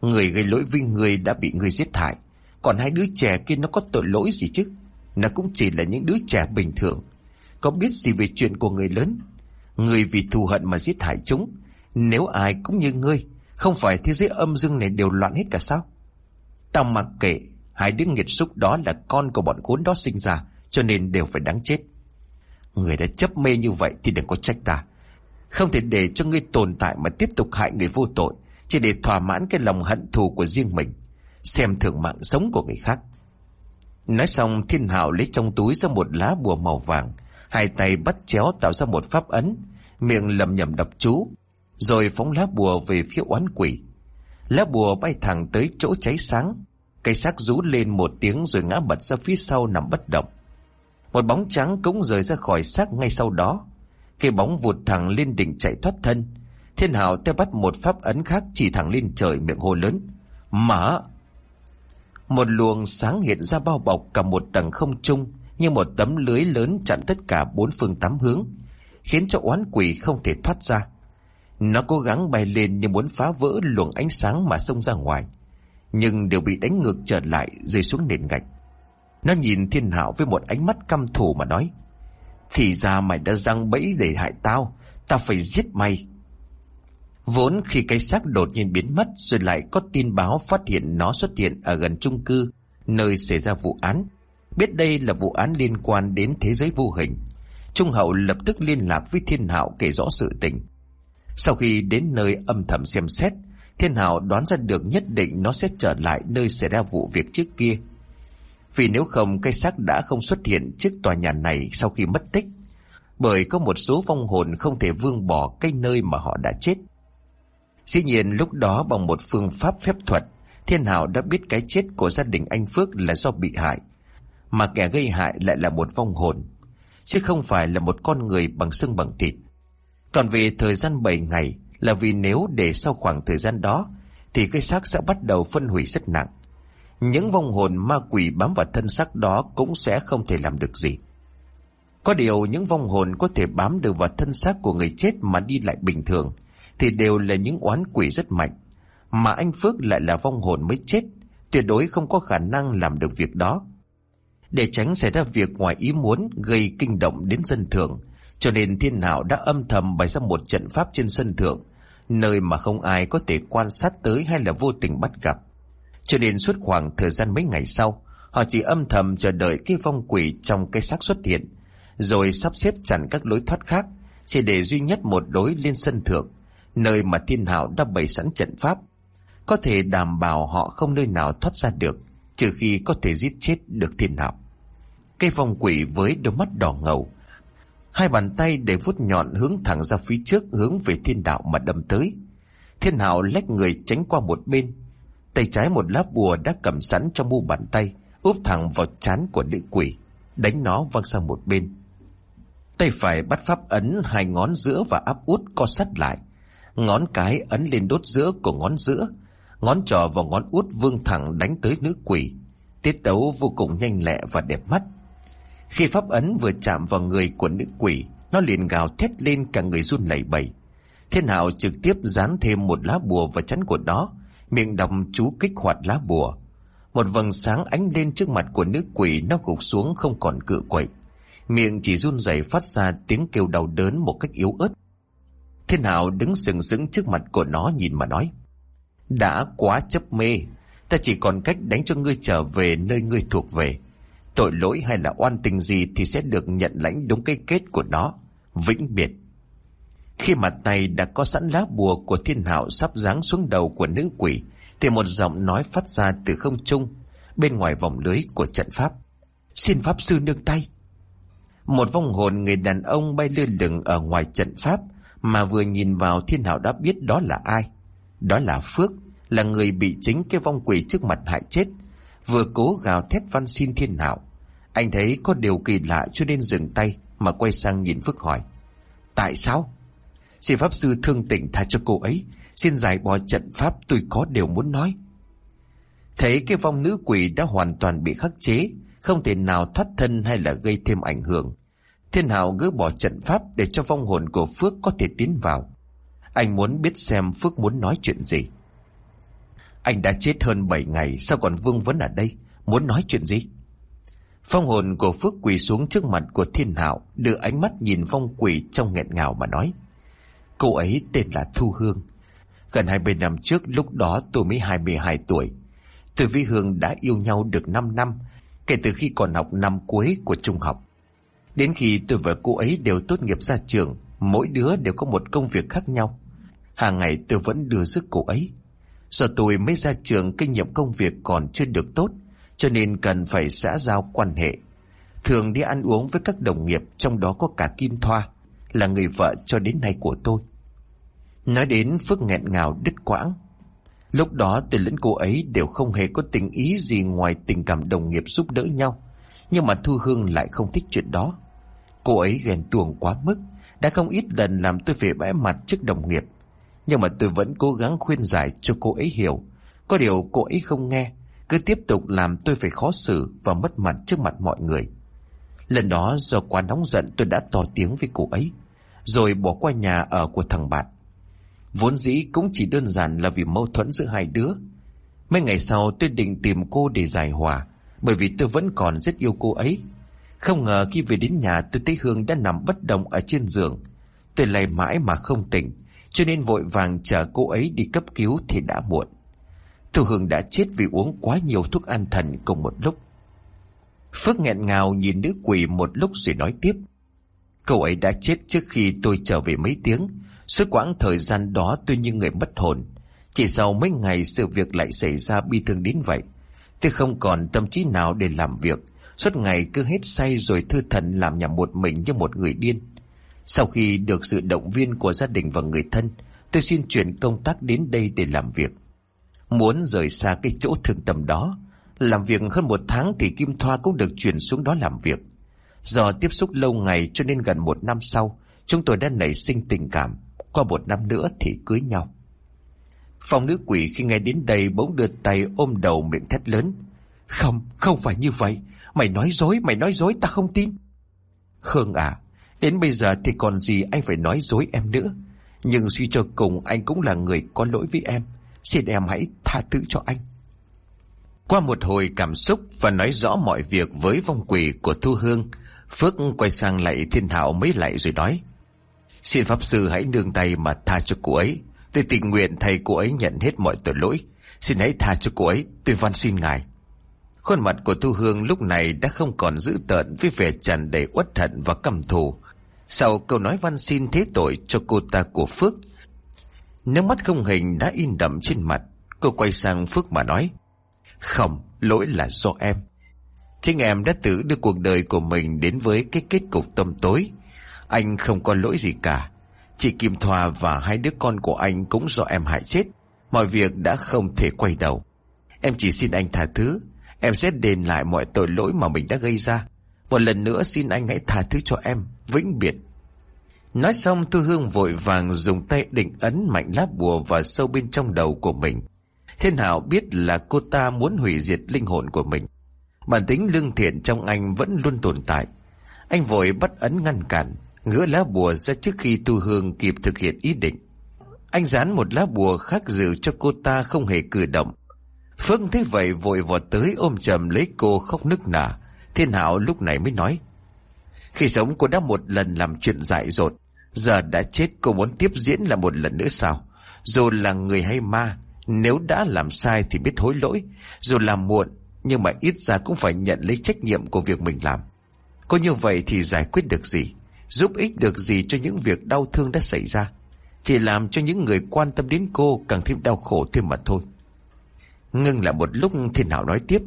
Speaker 1: Người gây lỗi với người đã bị người giết hại, Còn hai đứa trẻ kia nó có tội lỗi gì chứ? Nó cũng chỉ là những đứa trẻ bình thường. Có biết gì về chuyện của người lớn? Người vì thù hận mà giết hại chúng. Nếu ai cũng như ngươi, Không phải thế giới âm dương này đều loạn hết cả sao? Tao mặc kệ, Hai đứa nghiệt xúc đó là con của bọn khốn đó sinh ra, Cho nên đều phải đáng chết. Người đã chấp mê như vậy thì đừng có trách ta. Không thể để cho ngươi tồn tại mà tiếp tục hại người vô tội, Chỉ để thỏa mãn cái lòng hận thù của riêng mình, Xem thường mạng sống của người khác. Nói xong, thiên hạo lấy trong túi ra một lá bùa màu vàng, Hai tay bắt chéo tạo ra một pháp ấn, Miệng lầm nhầm đập chú, Rồi phóng lá bùa về phía oán quỷ. Lá bùa bay thẳng tới chỗ cháy sáng, Cây xác rú lên một tiếng rồi ngã bật ra phía sau nằm bất động. Một bóng trắng cũng rời ra khỏi xác ngay sau đó. Cây bóng vụt thẳng lên đỉnh chạy thoát thân, Thiên hạo theo bắt một pháp ấn khác chỉ thẳng lên trời miệng hô lớn, Mở! Một luồng sáng hiện ra bao bọc cả một tầng không trung, Như một tấm lưới lớn chặn tất cả bốn phương tám hướng, Khiến cho oán quỷ không thể thoát ra. Nó cố gắng bay lên như muốn phá vỡ luồng ánh sáng mà xông ra ngoài, Nhưng đều bị đánh ngược trở lại rơi xuống nền gạch. Nó nhìn thiên hạo với một ánh mắt căm thù mà nói, thì ra mày đã răng bẫy để hại tao Tao phải giết mày. Vốn khi cái xác đột nhiên biến mất Rồi lại có tin báo phát hiện nó xuất hiện Ở gần chung cư, Nơi xảy ra vụ án Biết đây là vụ án liên quan đến thế giới vô hình, Trung hậu lập tức liên lạc với thiên hạo kể rõ sự tình Sau khi đến nơi âm thầm xem xét, Thiên hạo đoán ra được nhất định nó sẽ trở lại nơi xảy ra vụ việc trước kia vì nếu không cây xác đã không xuất hiện trước tòa nhà này sau khi mất tích. Bởi có một số vong hồn không thể vương bỏ cái nơi mà họ đã chết. Dĩ nhiên lúc đó bằng một phương pháp phép thuật, Thiên Hảo đã biết cái chết của gia đình anh Phước là do bị hại. Mà kẻ gây hại lại là một vong hồn, chứ không phải là một con người bằng xương bằng thịt. Còn về thời gian 7 ngày là vì nếu để sau khoảng thời gian đó, thì cái xác sẽ bắt đầu phân hủy rất nặng. Những vong hồn ma quỷ bám vào thân xác đó cũng sẽ không thể làm được gì. Có điều những vong hồn có thể bám được vào thân xác của người chết mà đi lại bình thường thì đều là những oán quỷ rất mạnh. Mà anh Phước lại là vong hồn mới chết, tuyệt đối không có khả năng làm được việc đó. Để tránh xảy ra việc ngoài ý muốn gây kinh động đến dân thường, cho nên thiên hạo đã âm thầm bày ra một trận pháp trên sân thượng, nơi mà không ai có thể quan sát tới hay là vô tình bắt gặp. Cho nên suốt khoảng thời gian mấy ngày sau, họ chỉ âm thầm chờ đợi cái vong quỷ trong cây xác xuất hiện, rồi sắp xếp chặn các lối thoát khác, chỉ để duy nhất một đối lên sân thượng, nơi mà thiên hạo đã bày sẵn trận pháp. Có thể đảm bảo họ không nơi nào thoát ra được, Trừ khi có thể giết chết được thiên hạo. Cây phong quỷ với đôi mắt đỏ ngầu, Hai bàn tay để vuốt nhọn hướng thẳng ra phía trước Hướng về thiên đạo mà đâm tới. Thiên hạo lách người tránh qua một bên, Tay trái một lá bùa đã cầm sẵn trong mu bàn tay, Úp thẳng vào chán của nữ quỷ, Đánh nó văng sang một bên. Tay phải bắt pháp ấn hai ngón giữa và áp út co sắt lại. Ngón cái ấn lên đốt giữa của ngón giữa, Ngón trỏ và ngón út vương thẳng đánh tới nữ quỷ, Tiết tấu vô cùng nhanh lẹ và đẹp mắt. Khi pháp ấn vừa chạm vào người của nữ quỷ, Nó liền gào thét lên cả người run lẩy bẩy. Thiên hạo trực tiếp dán thêm một lá bùa vào chắn của nó, Miệng đọc chú kích hoạt lá bùa. Một vầng sáng ánh lên trước mặt của nữ quỷ, Nó gục xuống không còn cự quậy. Miệng chỉ run rẩy phát ra tiếng kêu đau đớn một cách yếu ớt. Thiên nào đứng sừng sững trước mặt của nó nhìn mà nói, đã quá chấp mê, Ta chỉ còn cách đánh cho ngươi trở về nơi ngươi thuộc về. Tội lỗi hay là oan tình gì Thì sẽ được nhận lãnh đúng cái kết của nó, Vĩnh biệt. Khi mặt tay đã có sẵn lá bùa Của thiên hạo sắp giáng xuống đầu của nữ quỷ, Thì một giọng nói phát ra từ không trung, Bên ngoài vòng lưới của trận pháp, Xin pháp sư nương tay. Một vong hồn người đàn ông bay lơ lửng ở ngoài trận pháp mà vừa nhìn vào thiên hạo đã biết đó là ai. Đó là Phước, Là người bị chính cái vong quỷ trước mặt hại chết, Vừa cố gào thét văn xin thiên hạo Anh thấy có điều kỳ lạ cho nên dừng tay Mà quay sang nhìn Phước hỏi, Tại sao? Xin Pháp Sư thương tình tha cho cô ấy, Xin giải bỏ trận Pháp tôi có điều muốn nói. Thấy cái vong nữ quỷ đã hoàn toàn bị khắc chế, Không thể nào thoát thân hay là gây thêm ảnh hưởng Thiên Hạo gỡ bỏ trận pháp để cho vong hồn của Phước có thể tiến vào. Anh muốn biết xem Phước muốn nói chuyện gì. Anh đã chết hơn 7 ngày, sao còn vương vấn ở đây? Muốn nói chuyện gì? Phong hồn của Phước quỳ xuống trước mặt của thiên hạo, đưa ánh mắt nhìn phong quỷ trong nghẹn ngào mà nói. Cô ấy tên là Thu Hương. Gần 20 năm trước, lúc đó tôi mới 22 tuổi. Tôi với Hương đã yêu nhau được 5 năm, kể từ khi còn học năm cuối của trung học. Đến khi tôi và cô ấy đều tốt nghiệp ra trường, mỗi đứa đều có một công việc khác nhau. Hàng ngày tôi vẫn đưa sức cô ấy. do tôi mới ra trường kinh nghiệm công việc còn chưa được tốt, cho nên cần phải xã giao quan hệ. Thường đi ăn uống với các đồng nghiệp, trong đó có cả Kim Thoa, là người vợ cho đến nay của tôi. Nói đến Phước nghẹn ngào đứt quãng. Lúc đó tôi lẫn cô ấy đều không hề có tình ý gì ngoài tình cảm đồng nghiệp giúp đỡ nhau. Nhưng mà Thu Hương lại không thích chuyện đó. Cô ấy ghen tuồng quá mức, đã không ít lần làm tôi phải bẽ mặt trước đồng nghiệp. Nhưng mà tôi vẫn cố gắng khuyên giải cho cô ấy hiểu. Có điều cô ấy không nghe, cứ tiếp tục làm tôi phải khó xử và mất mặt trước mặt mọi người. Lần đó do quá nóng giận tôi đã to tiếng với cô ấy, rồi bỏ qua nhà ở của thằng bạn. Vốn dĩ cũng chỉ đơn giản là vì mâu thuẫn giữa hai đứa. Mấy ngày sau tôi định tìm cô để giải hòa, bởi vì tôi vẫn còn rất yêu cô ấy. Không ngờ khi về đến nhà tôi thấy Hương đã nằm bất động ở trên giường. Tôi lay mãi mà không tỉnh, cho nên vội vàng chờ cô ấy đi cấp cứu thì đã muộn. Thu Hương đã chết vì uống quá nhiều thuốc an thần cùng một lúc. Phước nghẹn ngào nhìn nữ quỷ một lúc rồi nói tiếp. Cậu ấy đã chết trước khi tôi trở về mấy tiếng. Suốt quãng thời gian đó tôi như người mất hồn. Chỉ sau mấy ngày sự việc lại xảy ra bi thương đến vậy. Tôi không còn tâm trí nào để làm việc. Suốt ngày cứ hết say rồi thư thần làm nhà một mình như một người điên. Sau khi được sự động viên của gia đình và người thân, tôi xin chuyển công tác đến đây để làm việc. Muốn rời xa cái chỗ thương tâm đó, làm việc hơn một tháng thì Kim Thoa cũng được chuyển xuống đó làm việc. Do tiếp xúc lâu ngày cho nên gần một năm sau, chúng tôi đã nảy sinh tình cảm. Qua một năm nữa thì cưới nhau. Phòng nữ quỷ khi nghe đến đây bỗng đưa tay ôm đầu miệng thét lớn. Không, không phải như vậy. Mày nói dối, mày nói dối, ta không tin. Khương à, Đến bây giờ thì còn gì anh phải nói dối em nữa. Nhưng suy cho cùng anh cũng là người có lỗi với em. Xin em hãy tha thứ cho anh. Qua một hồi cảm xúc và nói rõ mọi việc với vong quỷ của Thu Hương, Phước quay sang lại thiên hạo mấy lại rồi nói. Xin Pháp Sư hãy nương tay mà tha cho cô ấy. Tôi tình nguyện thầy cô ấy nhận hết mọi tội lỗi. Xin hãy tha cho cô ấy, tôi van xin ngài. Khuôn mặt của Thu Hương lúc này đã không còn dữ tợn với vẻ tràn đầy uất hận và căm thù. Sau câu nói văn xin thế tội cho cô ta của Phước Nước mắt không hình đã in đậm trên mặt Cô quay sang Phước mà nói. Không, lỗi là do em. Chính em đã tự đưa cuộc đời của mình đến với cái kết cục tâm tối. Anh không có lỗi gì cả. Chị Kim Thoa và hai đứa con của anh cũng do em hại chết. Mọi việc đã không thể quay đầu. Em chỉ xin anh tha thứ. Em sẽ đền lại mọi tội lỗi mà mình đã gây ra. Một lần nữa xin anh hãy tha thứ cho em. Vĩnh biệt. Nói xong Thu Hương vội vàng dùng tay định ấn mạnh lá bùa vào sâu bên trong đầu của mình. Thiên Hảo biết là cô ta muốn hủy diệt linh hồn của mình. Bản tính lương thiện trong anh vẫn luôn tồn tại. Anh vội bắt ấn ngăn cản, gỡ lá bùa ra trước khi Tu Hương kịp thực hiện ý định. Anh dán một lá bùa khác dự cho cô ta không hề cử động. Phương thấy vậy vội vọt tới ôm chầm lấy cô khóc nức nở. Thiên Hảo lúc này mới nói. Khi sống cô đã một lần làm chuyện dại dột. Giờ đã chết cô muốn tiếp diễn là một lần nữa sao? Dù là người hay ma, nếu đã làm sai thì biết hối lỗi. Dù làm muộn, nhưng mà ít ra cũng phải nhận lấy trách nhiệm của việc mình làm. Có như vậy thì giải quyết được gì? Giúp ích được gì cho những việc đau thương đã xảy ra? Chỉ làm cho những người quan tâm đến cô càng thêm đau khổ thêm mà thôi. Ngưng lại một lúc thiên hảo nói tiếp.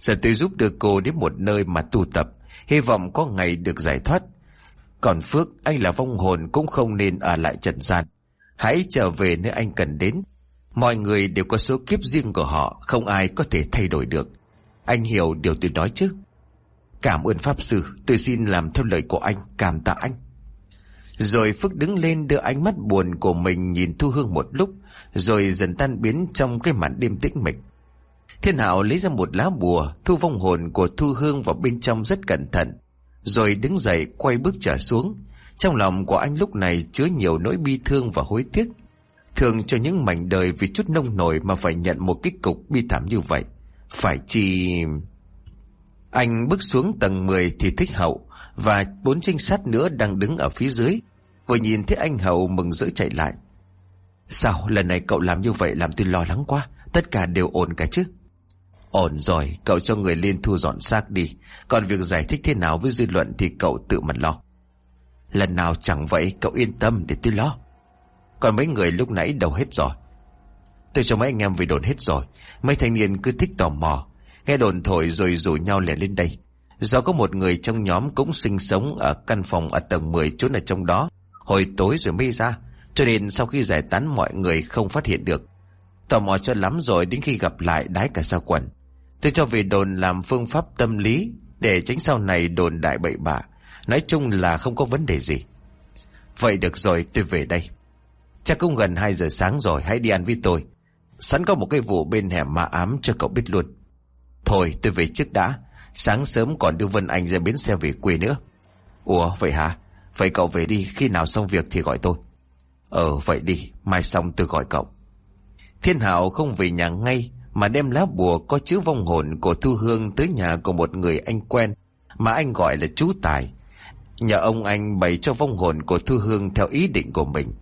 Speaker 1: Giờ tôi giúp được cô đến một nơi mà tu tập. Hy vọng có ngày được giải thoát. Còn Phước, anh là vong hồn cũng không nên ở lại trần gian. Hãy trở về nơi anh cần đến. Mọi người đều có số kiếp riêng của họ, không ai có thể thay đổi được. Anh hiểu điều tôi nói chứ? Cảm ơn Pháp Sư, tôi xin làm theo lời của anh, cảm tạ anh. Rồi Phước đứng lên đưa ánh mắt buồn của mình nhìn Thu Hương một lúc, rồi dần tan biến trong cái màn đêm tĩnh mịch. Thiên Hạo lấy ra một lá bùa, thu vong hồn của Thu Hương vào bên trong rất cẩn thận, rồi đứng dậy quay bước trở xuống. Trong lòng của anh lúc này chứa nhiều nỗi bi thương và hối tiếc. Thường cho những mảnh đời vì chút nông nổi mà phải nhận một kích cục bi thảm như vậy. Phải chi... Anh bước xuống tầng 10 thì thích hậu và bốn trinh sát nữa đang đứng ở phía dưới. Vừa nhìn thấy anh hậu mừng rỡ chạy lại. Sao lần này cậu làm như vậy làm tôi lo lắng quá. Tất cả đều ổn cả chứ. Ổn rồi, cậu cho người lên thu dọn xác đi. Còn việc giải thích thế nào với dư luận thì cậu tự mình lo. Lần nào chẳng vậy, cậu yên tâm để tôi lo. Còn mấy người lúc nãy đầu hết rồi. Tôi cho mấy anh em về đồn hết rồi. Mấy thanh niên cứ thích tò mò. Nghe đồn thổi rồi rủ nhau lẻ lên đây. Do có một người trong nhóm cũng sinh sống ở căn phòng ở tầng 10 trốn ở trong đó. Hồi tối rồi mới ra. Cho nên sau khi giải tán mọi người không phát hiện được. Tò mò cho lắm rồi đến khi gặp lại đái cả sao quần. Tôi cho về đồn làm phương pháp tâm lý để tránh sau này đồn đại bậy bạ. Nói chung là không có vấn đề gì. Vậy được rồi, tôi về đây. Chắc cũng gần 2 giờ sáng rồi, hãy đi ăn với tôi. Sẵn có một cái vụ bên hẻm ma ám cho cậu biết luôn. Thôi tôi về trước đã. Sáng sớm còn đưa Vân Anh ra bến xe về quê nữa. Ủa vậy hả? Vậy cậu về đi khi nào xong việc thì gọi tôi. Ờ vậy đi, mai xong tôi gọi cậu. Thiên Hảo không về nhà ngay mà đem lá bùa có chữ vong hồn của Thu Hương tới nhà của một người anh quen mà anh gọi là chú Tài. Nhờ ông anh bày cho vong hồn của Thu Hương theo ý định của mình.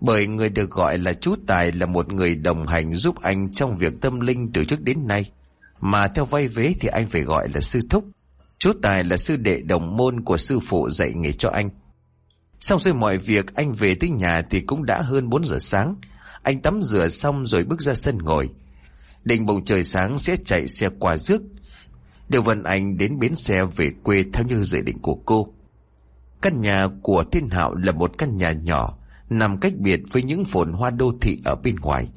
Speaker 1: Bởi người được gọi là chú Tài là một người đồng hành giúp anh trong việc tâm linh từ trước đến nay. Mà theo vay vế thì anh phải gọi là sư thúc. Chú Tài là sư đệ đồng môn của sư phụ dạy nghề cho anh. Xong rồi mọi việc anh về tới nhà thì cũng đã hơn 4 giờ sáng. Anh tắm rửa xong rồi bước ra sân ngồi. Định bụng trời sáng sẽ chạy xe qua rước. Điều vận Anh đến bến xe về quê theo như dự định của cô. Căn nhà của Thiên Hạo là một căn nhà nhỏ, nằm cách biệt với những phồn hoa đô thị ở bên ngoài.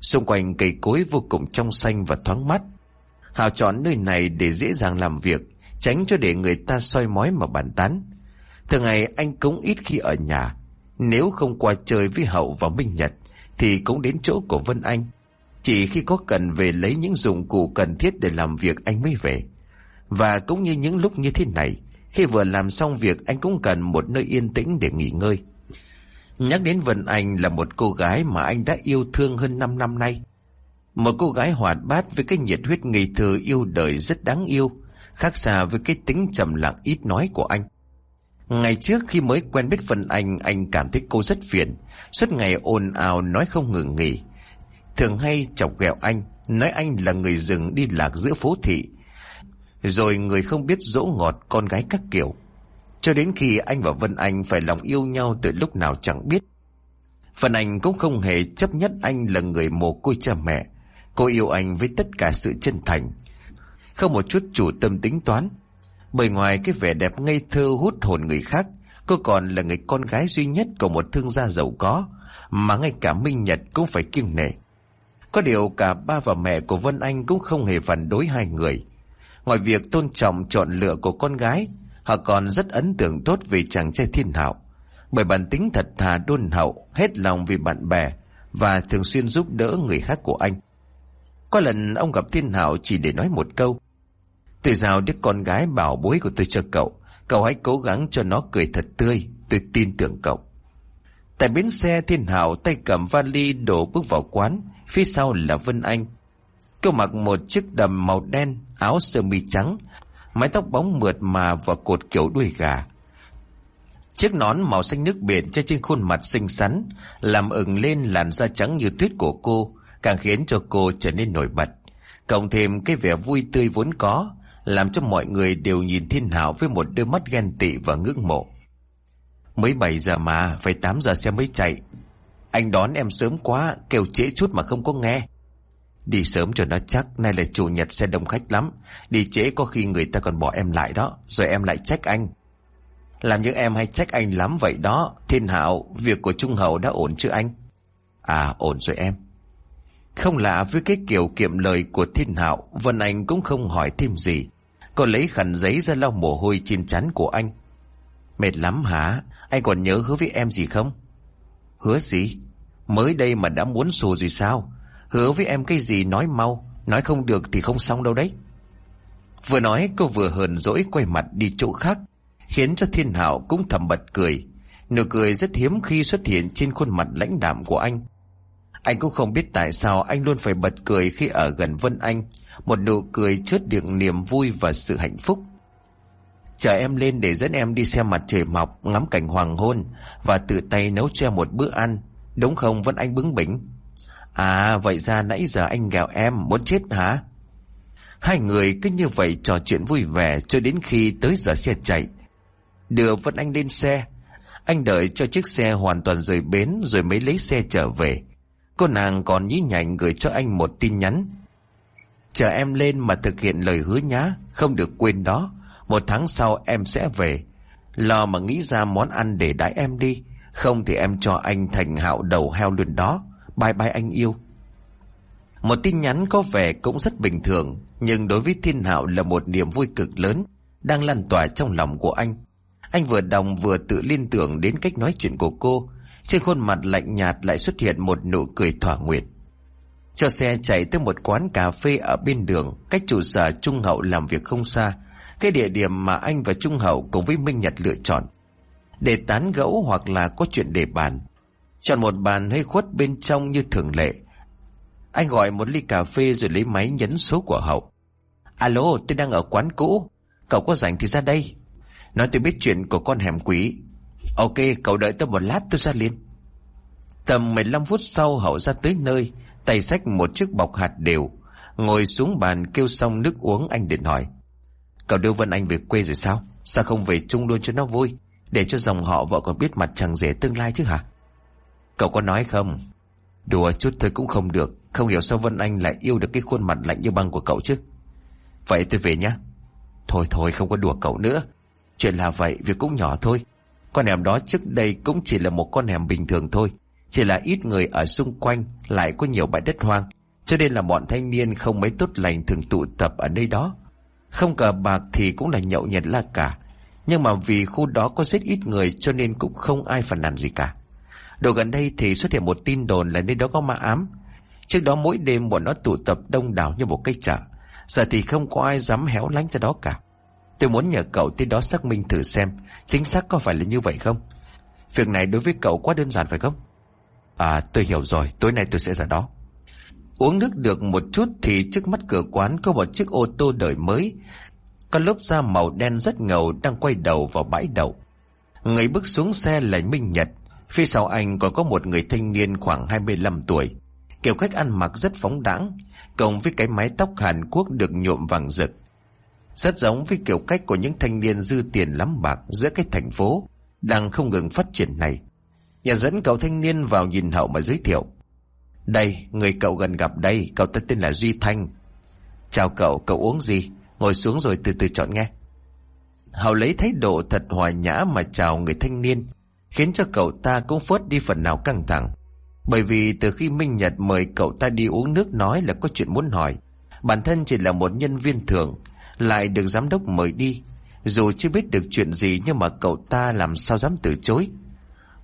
Speaker 1: Xung quanh cây cối vô cùng trong xanh và thoáng mắt. Hào chọn nơi này để dễ dàng làm việc, tránh cho để người ta soi mói mà bàn tán. Thường ngày anh cũng ít khi ở nhà. Nếu không qua chơi với Hậu và Minh Nhật, thì cũng đến chỗ của Vân Anh. Chỉ khi có cần về lấy những dụng cụ cần thiết để làm việc anh mới về. Và cũng như những lúc như thế này, khi vừa làm xong việc anh cũng cần một nơi yên tĩnh để nghỉ ngơi. Nhắc đến Vân Anh là một cô gái mà anh đã yêu thương hơn 5 năm nay. Một cô gái hoạt bát với cái nhiệt huyết ngây thơ yêu đời rất đáng yêu, khác xa với cái tính trầm lặng ít nói của anh. Ngày trước khi mới quen biết Vân Anh, anh cảm thấy cô rất phiền, suốt ngày ồn ào nói không ngừng nghỉ. Thường hay chọc ghẹo anh, nói anh là người rừng đi lạc giữa phố thị. Rồi người không biết dỗ ngọt con gái các kiểu. Cho đến khi anh và Vân Anh phải lòng yêu nhau từ lúc nào chẳng biết. Phần Anh cũng không hề chấp nhất anh là người mồ côi cha mẹ. Cô yêu anh với tất cả sự chân thành. Không một chút chủ tâm tính toán. Bởi ngoài cái vẻ đẹp ngây thơ hút hồn người khác, cô còn là người con gái duy nhất của một thương gia giàu có, mà ngay cả Minh Nhật cũng phải kiêng nể. Có điều cả ba và mẹ của Vân Anh cũng không hề phản đối hai người. Ngoài việc tôn trọng chọn lựa của con gái, họ còn rất ấn tượng tốt về chàng trai thiên hạo. Bởi bản tính thật thà đôn hậu, hết lòng vì bạn bè và thường xuyên giúp đỡ người khác của anh. Có lần ông gặp thiên Hảo chỉ để nói một câu. Tôi giao đứa con gái bảo bối của tôi cho cậu, cậu hãy cố gắng cho nó cười thật tươi, tôi tin tưởng cậu. Tại bến xe thiên Hảo tay cầm vali đổ bước vào quán, phía sau là Vân Anh. Cô mặc một chiếc đầm màu đen, áo sơ mi trắng, mái tóc bóng mượt mà và cột kiểu đuôi gà. Chiếc nón màu xanh nước biển cho trên khuôn mặt xinh xắn, làm ửng lên làn da trắng như tuyết của cô, càng khiến cho cô trở nên nổi bật. Cộng thêm cái vẻ vui tươi vốn có, làm cho mọi người đều nhìn thiên hảo với một đôi mắt ghen tị và ngưỡng mộ. Mới 7 giờ mà, phải 8 giờ xe mới chạy. Anh đón em sớm quá, kêu trễ chút mà không có nghe. Đi sớm cho nó chắc, nay là chủ nhật xe đông khách lắm. Đi trễ có khi người ta còn bỏ em lại đó, rồi em lại trách anh. Làm những em hay trách anh lắm vậy đó. Thiên hảo. việc của Trung Hậu đã ổn chứ anh? À, ổn rồi em. Không lạ với cái kiểu kiệm lời của Thiên Hạo, Vân Anh cũng không hỏi thêm gì. Cô lấy khăn giấy ra lau mồ hôi trên chắn của anh. Mệt lắm hả? Anh còn nhớ hứa với em gì không? Hứa gì? Mới đây mà đã muốn xù rồi sao? Hứa với em cái gì nói mau, nói không được thì không xong đâu đấy. Vừa nói cô vừa hờn dỗi quay mặt đi chỗ khác, khiến cho thiên hạo cũng thầm bật cười. Nụ cười rất hiếm khi xuất hiện trên khuôn mặt lãnh đạm của anh. Anh cũng không biết tại sao anh luôn phải bật cười khi ở gần Vân Anh, một nụ cười chứa đựng niềm vui và sự hạnh phúc. Chờ em lên để dẫn em đi xem mặt trời mọc, ngắm cảnh hoàng hôn và tự tay nấu cho một bữa ăn. Đúng không Vân Anh bướng bỉnh? À vậy ra nãy giờ anh gào em muốn chết hả? Hai người cứ như vậy trò chuyện vui vẻ cho đến khi tới giờ xe chạy. Đưa Vân Anh lên xe. Anh đợi cho chiếc xe hoàn toàn rời bến rồi mới lấy xe trở về. Cô nàng còn nhí nhảnh gửi cho anh một tin nhắn. Chờ em lên mà thực hiện lời hứa nhá, không được quên đó. Một tháng sau em sẽ về. Lo mà nghĩ ra món ăn để đãi em đi. Không thì em cho anh thành hạo đầu heo luôn đó. Bye bye anh yêu. Một tin nhắn có vẻ cũng rất bình thường, nhưng đối với Thiên Hạo là một niềm vui cực lớn, đang lan tỏa trong lòng của anh. Anh vừa đồng vừa tự liên tưởng đến cách nói chuyện của cô, trên khuôn mặt lạnh nhạt lại xuất hiện một nụ cười thỏa nguyện. Cho xe chạy tới một quán cà phê ở bên đường, cách trụ sở Trung Hậu làm việc không xa, cái địa điểm mà anh và Trung Hậu cùng với Minh Nhật lựa chọn. Để tán gẫu hoặc là có chuyện để bàn. Chọn một bàn hơi khuất bên trong như thường lệ. Anh gọi một ly cà phê rồi lấy máy nhấn số của Hậu. Alo, tôi đang ở quán cũ. Cậu có rảnh thì ra đây. Nói tôi biết chuyện của con hẻm quý. Ok, cậu đợi tôi một lát tôi ra liền. Tầm 15 phút sau Hậu ra tới nơi, tay xách một chiếc bọc hạt đều. Ngồi xuống bàn kêu xong nước uống anh định hỏi. Cậu đưa Vân Anh về quê rồi sao? Sao không về chung luôn cho nó vui? Để cho dòng họ vợ còn biết mặt chàng rể tương lai chứ hả? Cậu có nói không? Đùa chút thôi cũng không được. Không hiểu sao Vân Anh lại yêu được cái khuôn mặt lạnh như băng của cậu chứ. Vậy tôi về nhá. Thôi thôi không có đùa cậu nữa. Chuyện là vậy, việc cũng nhỏ thôi. Con hẻm đó trước đây cũng chỉ là một con hẻm bình thường thôi. Chỉ là ít người ở xung quanh, lại có nhiều bãi đất hoang. Cho nên là bọn thanh niên không mấy tốt lành thường tụ tập ở nơi đó. Không cờ bạc thì cũng là nhậu nhật la cả. Nhưng mà vì khu đó có rất ít người cho nên cũng không ai phản nàn gì cả. Đồ gần đây thì xuất hiện một tin đồn là nơi đó có ma ám. Trước đó mỗi đêm bọn nó tụ tập đông đảo như một cây chợ. Giờ thì không có ai dám héo lánh ra đó cả. Tôi muốn nhờ cậu tới đó xác minh thử xem chính xác có phải là như vậy không. Việc này đối với cậu quá đơn giản phải không? À tôi hiểu rồi, tối nay tôi sẽ ra đó. Uống nước được một chút thì trước mắt cửa quán có một chiếc ô tô đời mới. Có lốp da màu đen rất ngầu đang quay đầu vào bãi đậu. Người bước xuống xe là Minh Nhật. Phía sau anh còn có một người thanh niên khoảng 25 tuổi. Kiểu cách ăn mặc rất phóng đãng, cộng với cái mái tóc Hàn Quốc được nhuộm vàng rực. Rất giống với kiểu cách của những thanh niên dư tiền lắm bạc giữa cái thành phố đang không ngừng phát triển này. Nhà dẫn cậu thanh niên vào nhìn hậu mà giới thiệu. Đây, người cậu gần gặp đây, cậu ta tên là Duy Thanh. Chào cậu, cậu uống gì? Ngồi xuống rồi từ từ chọn nghe. Hậu lấy thái độ thật hòa nhã mà chào người thanh niên, khiến cho cậu ta cũng phớt đi phần nào căng thẳng. Bởi vì từ khi Minh Nhật mời cậu ta đi uống nước nói là có chuyện muốn hỏi, bản thân chỉ là một nhân viên thường, lại được giám đốc mời đi. Dù chưa biết được chuyện gì nhưng mà cậu ta làm sao dám từ chối.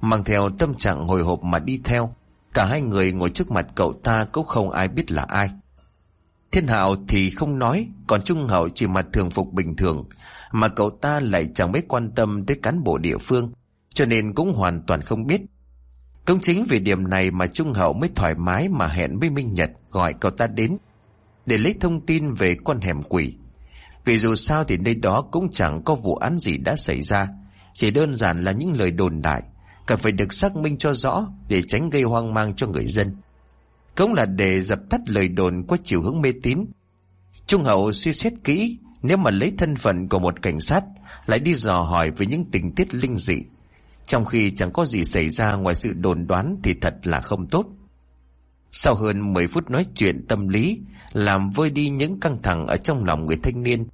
Speaker 1: Mang theo tâm trạng hồi hộp mà đi theo, cả hai người ngồi trước mặt cậu ta cũng không ai biết là ai. Thiên Hạo thì không nói, còn Trung Hậu chỉ mặt thường phục bình thường, mà cậu ta lại chẳng mấy quan tâm tới cán bộ địa phương, cho nên cũng hoàn toàn không biết. Cũng chính vì điểm này mà Trung Hậu mới thoải mái mà hẹn với Minh Nhật gọi cậu ta đến, để lấy thông tin về con hẻm quỷ. Vì dù sao thì nơi đó cũng chẳng có vụ án gì đã xảy ra, chỉ đơn giản là những lời đồn đại, cần phải được xác minh cho rõ để tránh gây hoang mang cho người dân. Cũng là để dập tắt lời đồn qua chiều hướng mê tín. Trung hậu suy xét kỹ, nếu mà lấy thân phận của một cảnh sát, lại đi dò hỏi về những tình tiết linh dị. Trong khi chẳng có gì xảy ra ngoài sự đồn đoán thì thật là không tốt. Sau hơn 10 phút nói chuyện tâm lý, làm vơi đi những căng thẳng ở trong lòng người thanh niên.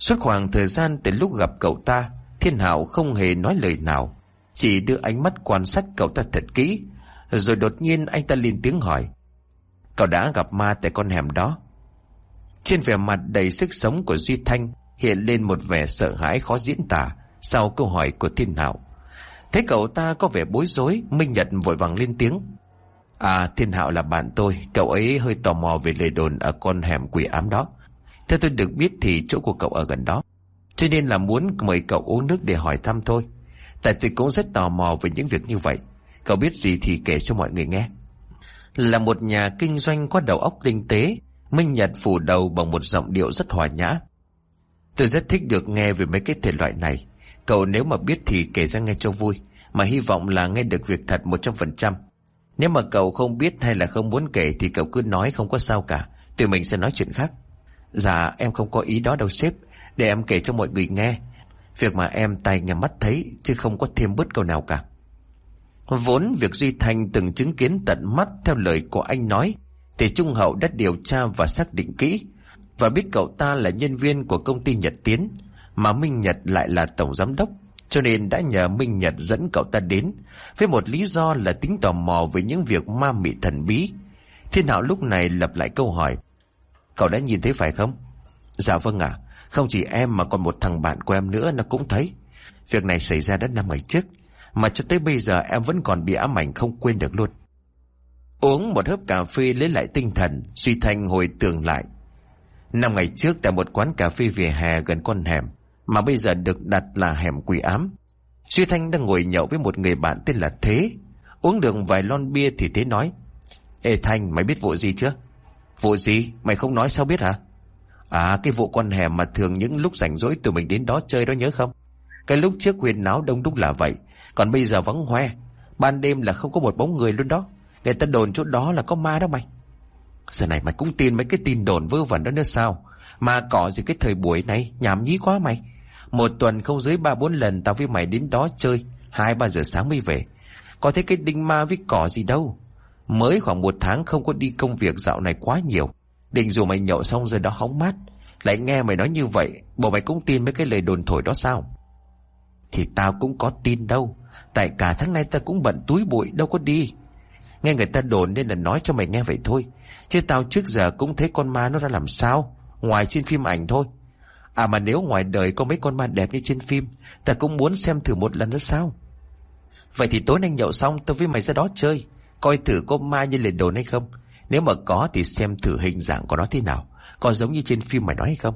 Speaker 1: Suốt khoảng thời gian từ lúc gặp cậu ta, Thiên Hạo không hề nói lời nào, chỉ đưa ánh mắt quan sát cậu ta thật kỹ, rồi đột nhiên anh ta lên tiếng hỏi. Cậu đã gặp ma tại con hẻm đó. Trên vẻ mặt đầy sức sống của Duy Thanh hiện lên một vẻ sợ hãi khó diễn tả sau câu hỏi của Thiên Hạo. Thấy cậu ta có vẻ bối rối, Minh Nhật vội vàng lên tiếng. À, Thiên Hạo là bạn tôi, cậu ấy hơi tò mò về lời đồn ở con hẻm quỷ ám đó. Theo tôi được biết thì chỗ của cậu ở gần đó. Cho nên là muốn mời cậu uống nước để hỏi thăm thôi. Tại tôi cũng rất tò mò về những việc như vậy. Cậu biết gì thì kể cho mọi người nghe. Là một nhà kinh doanh có đầu óc tinh tế, Minh Nhật phủ đầu bằng một giọng điệu rất hòa nhã. Tôi rất thích được nghe về mấy cái thể loại này. Cậu nếu mà biết thì kể ra nghe cho vui, mà hy vọng là nghe được việc thật 100%. Nếu mà cậu không biết hay là không muốn kể thì cậu cứ nói không có sao cả, tụi mình sẽ nói chuyện khác. Dạ em không có ý đó đâu sếp, để em kể cho mọi người nghe. Việc mà em tay nghe mắt thấy chứ không có thêm bớt câu nào cả. Vốn việc Duy Thanh từng chứng kiến tận mắt theo lời của anh nói thì Trung Hậu đã điều tra và xác định kỹ và biết cậu ta là nhân viên của công ty Nhật Tiến mà Minh Nhật lại là tổng giám đốc cho nên đã nhờ Minh Nhật dẫn cậu ta đến với một lý do là tính tò mò về những việc ma mị thần bí. Thiên Hạo lúc này lặp lại câu hỏi Cậu đã nhìn thấy phải không? Dạ vâng ạ. Không chỉ em mà còn một thằng bạn của em nữa, nó cũng thấy. Việc này xảy ra đã năm ngày trước, Mà cho tới bây giờ em vẫn còn bị ám ảnh không quên được luôn. Uống một hớp cà phê lấy lại tinh thần, Suy thanh hồi tưởng lại. Năm ngày trước tại một quán cà phê về hè gần con hẻm, Mà bây giờ được đặt là hẻm quỷ ám. Suy Thanh đang ngồi nhậu với một người bạn tên là Thế, Uống được vài lon bia thì Thế nói, Ê Thanh, mày biết vụ gì chưa? Vụ gì? Mày không nói sao biết hả? À cái vụ con hẻm mà thường những lúc rảnh rỗi tụi mình đến đó chơi đó nhớ không? Cái lúc trước huyền náo đông đúc là vậy. Còn bây giờ vắng hoe. Ban đêm là không có một bóng người luôn đó. Người ta đồn chỗ đó là có ma đó mày. Giờ này mày cũng tin mấy cái tin đồn vớ vẩn đó nữa sao? Mà cỏ gì cái thời buổi này? Nhảm nhí quá mày. Một tuần không dưới ba bốn lần tao với mày đến đó chơi. Hai, ba giờ sáng mới về. Có thấy cái đinh ma với cỏ gì đâu? Mới khoảng một tháng không có đi công việc dạo này quá nhiều. Định dù mày nhậu xong rồi đó hóng mát. Lại nghe mày nói như vậy Bộ mày cũng tin mấy cái lời đồn thổi đó sao? Thì tao cũng có tin đâu. Tại cả tháng nay tao cũng bận túi bụi, Đâu có đi. Nghe người ta đồn nên là nói cho mày nghe vậy thôi. Chứ tao trước giờ cũng thấy con ma nó ra làm sao? Ngoài trên phim ảnh thôi. À mà nếu ngoài đời có mấy con ma đẹp như trên phim Ta cũng muốn xem thử một lần nữa sao? Vậy thì tối nay nhậu xong, Tao với mày ra đó chơi. Coi thử có ma như lời đồn hay không? Nếu mà có thì xem thử hình dạng của nó thế nào. Có giống như trên phim mày nói hay không?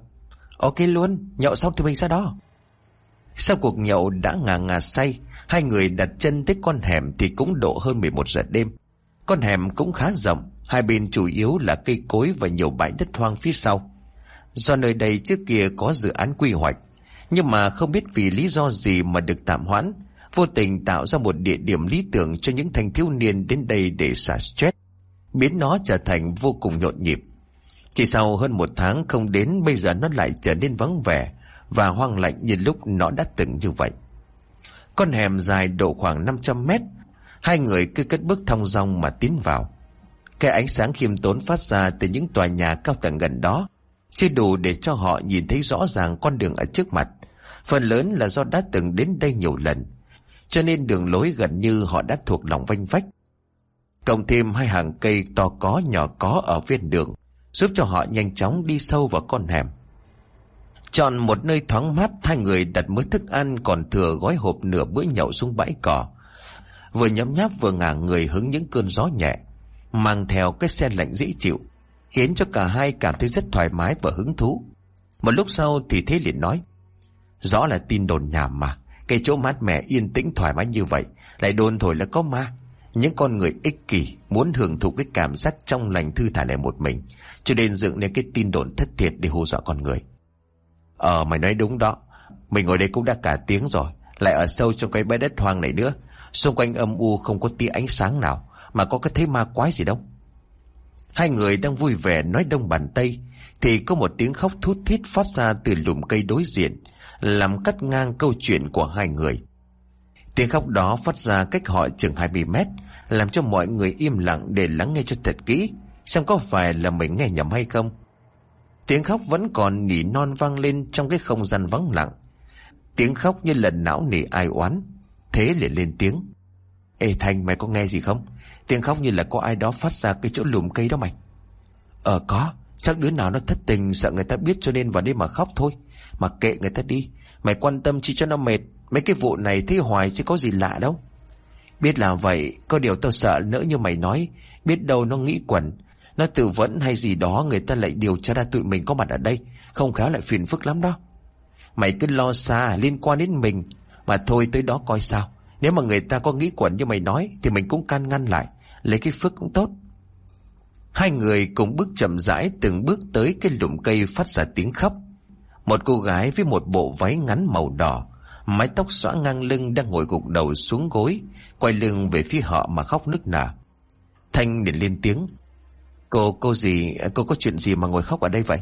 Speaker 1: Ok luôn, Nhậu xong thì mình ra đó. Sau cuộc nhậu đã ngà ngà say, Hai người đặt chân tới con hẻm Thì cũng độ hơn 11 giờ đêm. Con hẻm cũng khá rộng, Hai bên chủ yếu là cây cối và nhiều bãi đất hoang phía sau. Do nơi đây trước kia có dự án quy hoạch, Nhưng mà không biết vì lý do gì mà được tạm hoãn vô tình tạo ra một địa điểm lý tưởng cho những thanh thiếu niên đến đây để xả stress, biến nó trở thành vô cùng nhộn nhịp. Chỉ sau hơn một tháng không đến bây giờ nó lại trở nên vắng vẻ và hoang lạnh như lúc nó đã từng như vậy. Con hẻm dài độ khoảng 500 mét, Hai người cứ cất bước thong dong mà tiến vào. Cái ánh sáng khiêm tốn phát ra từ những tòa nhà cao tầng gần đó, chưa đủ để cho họ nhìn thấy rõ ràng con đường ở trước mặt. Phần lớn là do đã từng đến đây nhiều lần, cho nên đường lối gần như họ đã thuộc lòng vanh vách. Cộng thêm hai hàng cây to có nhỏ có ở ven đường, giúp cho họ nhanh chóng đi sâu vào con hẻm. Chọn một nơi thoáng mát, hai người đặt mới thức ăn còn thừa gói hộp nửa bữa nhậu xuống bãi cỏ. Vừa nhấm nháp vừa ngả người hứng những cơn gió nhẹ, mang theo cái xe lạnh dễ chịu, khiến cho cả hai cảm thấy rất thoải mái và hứng thú. Một lúc sau thì Thế liền nói, rõ là tin đồn nhảm mà, cái chỗ mát mẻ yên tĩnh thoải mái như vậy, lại đồn thổi là có ma. Những con người ích kỷ muốn hưởng thụ cái cảm giác trong lành thư thả lại một mình, cho nên dựng nên cái tin đồn thất thiệt để hù dọa con người. Ờ mày nói đúng đó Mình ngồi đây cũng đã cả tiếng rồi Lại ở sâu trong cái bãi đất hoang này nữa Xung quanh âm u không có tia ánh sáng nào Mà có cái thế ma quái gì đâu Hai người đang vui vẻ nói đông bàn tây Thì có một tiếng khóc thút thít phát ra từ lùm cây đối diện làm cắt ngang câu chuyện của hai người Tiếng khóc đó phát ra cách họ chừng 20 mét Làm cho mọi người im lặng để lắng nghe cho thật kỹ Xem có phải là mình nghe nhầm hay không Tiếng khóc vẫn còn nỉ non vang lên trong cái không gian vắng lặng. Tiếng khóc như lần não nỉ ai oán. Thế liền lên tiếng. Ê Thanh mày có nghe gì không? Tiếng khóc như là có ai đó phát ra cái chỗ lùm cây đó mày. Ờ có, chắc đứa nào nó thất tình sợ người ta biết cho nên vào đây mà khóc thôi. Mà kệ người ta đi, mày quan tâm chỉ cho nó mệt. Mấy cái vụ này thấy hoài chứ có gì lạ đâu. Biết là vậy, có điều tao sợ nỡ như mày nói, biết đâu nó nghĩ quẩn, nó tự vẫn hay gì đó người ta lại điều tra ra tụi mình có mặt ở đây. Không khéo lại phiền phức lắm đó. Mày cứ lo xa liên quan đến mình. Mà thôi tới đó coi sao. Nếu mà người ta có nghĩ quẩn như mày nói Thì mình cũng can ngăn lại. Lấy cái phước cũng tốt. Hai người cùng bước chậm rãi từng bước tới cái lùm cây phát ra tiếng khóc. Một cô gái với một bộ váy ngắn màu đỏ, mái tóc xõa ngang lưng đang ngồi gục đầu xuống gối, quay lưng về phía họ mà khóc nức nở. Thanh liền lên tiếng. Cô, cô gì, cô có chuyện gì mà ngồi khóc ở đây vậy?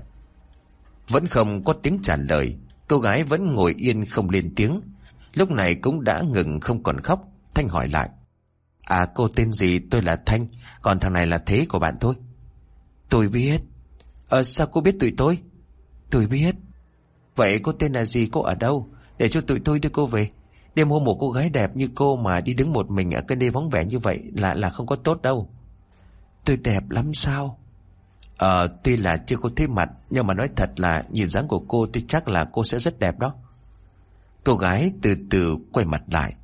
Speaker 1: Vẫn không có tiếng trả lời, cô gái vẫn ngồi yên không lên tiếng. Lúc này cũng đã ngừng không còn khóc, Thanh hỏi lại. À cô tên gì tôi là Thanh, còn thằng này là Thế của bạn thôi Tôi biết. Ờ sao cô biết tụi tôi? Tôi biết. Vậy cô tên là gì cô ở đâu? Để cho tụi tôi đưa cô về. Đêm hôm một cô gái đẹp như cô mà đi đứng một mình ở cái nơi vắng vẻ như vậy là là không có tốt đâu. Tôi đẹp lắm sao? Ờ, tuy là chưa có thấy mặt, nhưng mà nói thật là nhìn dáng của cô tôi chắc là cô sẽ rất đẹp đó. Cô gái từ từ quay mặt lại.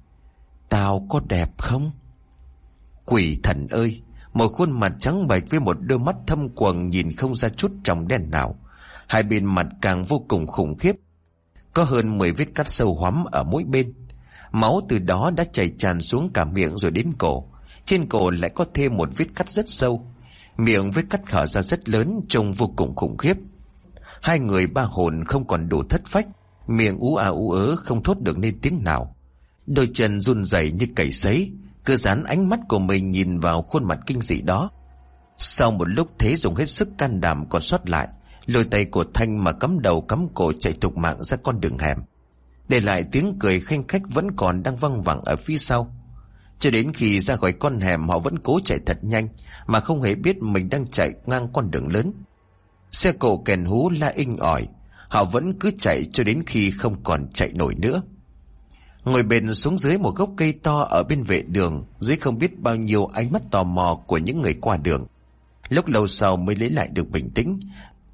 Speaker 1: Tao có đẹp không? Quỷ thần ơi! Một khuôn mặt trắng bệch với một đôi mắt thâm quầng nhìn không ra chút trong đen nào. Hai bên mặt càng vô cùng khủng khiếp. Có hơn 10 vết cắt sâu hoắm ở mỗi bên. Máu từ đó đã chảy tràn xuống cả miệng rồi đến cổ. Trên cổ lại có thêm một vết cắt rất sâu Miệng vết cắt hở ra rất lớn, Trông vô cùng khủng khiếp Hai người ba hồn không còn đủ thất phách Miệng ú à ú ớ không thốt được nên tiếng nào Đôi chân run rẩy như cầy sấy cứ dán ánh mắt của mình nhìn vào khuôn mặt kinh dị đó. Sau một lúc thế dùng hết sức can đảm còn sót lại, Lôi tay của Thanh mà cắm đầu cắm cổ chạy thục mạng ra con đường hẻm. Để lại tiếng cười khanh khách vẫn còn đang văng vẳng ở phía sau. Cho đến khi ra khỏi con hẻm, họ vẫn cố chạy thật nhanh, Mà không hề biết mình đang chạy ngang con đường lớn. Xe cổ kèn hú la inh ỏi, Họ vẫn cứ chạy cho đến khi không còn chạy nổi nữa. Ngồi bền xuống dưới một gốc cây to ở bên vệ đường Dưới không biết bao nhiêu ánh mắt tò mò của những người qua đường Lúc lâu sau mới lấy lại được bình tĩnh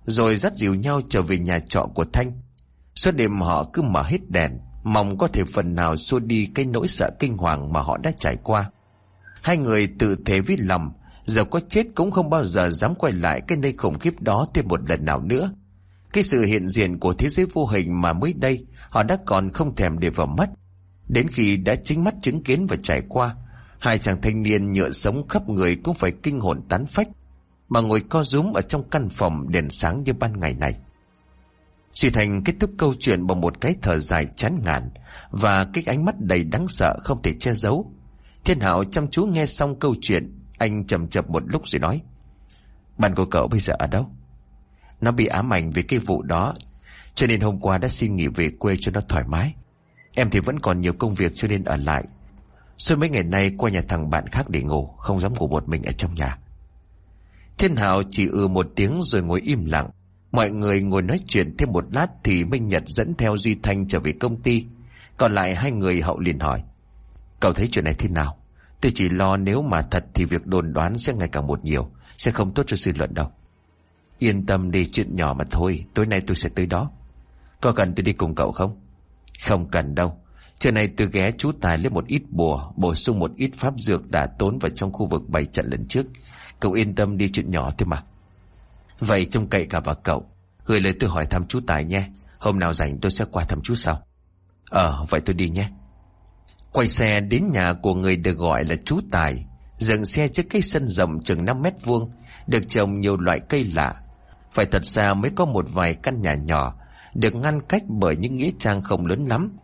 Speaker 1: Rồi dắt dìu nhau trở về nhà trọ của Thanh Suốt đêm họ cứ mở hết đèn Mong có thể phần nào xua đi cái nỗi sợ kinh hoàng mà họ đã trải qua. Hai người tự thế với lòng, giờ có chết cũng không bao giờ dám quay lại cái nơi khủng khiếp đó thêm một lần nào nữa. Cái sự hiện diện của thế giới vô hình mà mới đây họ đã còn không thèm để vào mắt. Đến khi đã chính mắt chứng kiến và trải qua, hai chàng thanh niên nhựa sống khắp người cũng phải kinh hồn tán phách, mà ngồi co rúm ở trong căn phòng đèn sáng như ban ngày này. Chị Thành kết thúc câu chuyện bằng một cái thở dài chán ngàn và cái ánh mắt đầy đáng sợ không thể che giấu. Thiên Hạo chăm chú nghe xong câu chuyện, anh chậm chậm một lúc rồi nói. Bạn của cậu bây giờ ở đâu? Nó bị ám ảnh vì cái vụ đó, cho nên hôm qua đã xin nghỉ về quê cho nó thoải mái. Em thì vẫn còn nhiều công việc cho nên ở lại. Suốt mấy ngày nay qua nhà thằng bạn khác để ngủ, Không dám ngủ một mình ở trong nhà. Thiên Hạo chỉ ư một tiếng rồi ngồi im lặng. Mọi người ngồi nói chuyện thêm một lát Thì Minh Nhật dẫn theo Duy Thanh trở về công ty. Còn lại hai người hậu liền hỏi, Cậu thấy chuyện này thế nào? Tôi chỉ lo nếu mà thật Thì việc đồn đoán sẽ ngày càng một nhiều, Sẽ không tốt cho dư luận đâu. Yên tâm đi, chuyện nhỏ mà thôi, Tối nay tôi sẽ tới đó. Có cần tôi đi cùng cậu không? Không cần đâu. Trưa nay tôi ghé chú Tài lấy một ít bùa, Bổ sung một ít pháp dược đã tốn vào trong khu vực bày trận lần trước. Cậu yên tâm đi chuyện nhỏ thôi mà. Vậy trông cậy cả vào cậu. Gửi lời tôi hỏi thăm chú Tài nhé. Hôm nào rảnh tôi sẽ qua thăm chú sau. Ờ vậy tôi đi nhé. Quay xe đến nhà của người được gọi là chú Tài. Dừng xe trước cái sân rộng chừng 5 mét vuông, Được trồng nhiều loại cây lạ. Phải thật ra mới có một vài căn nhà nhỏ được ngăn cách bởi những nghĩa trang không lớn lắm.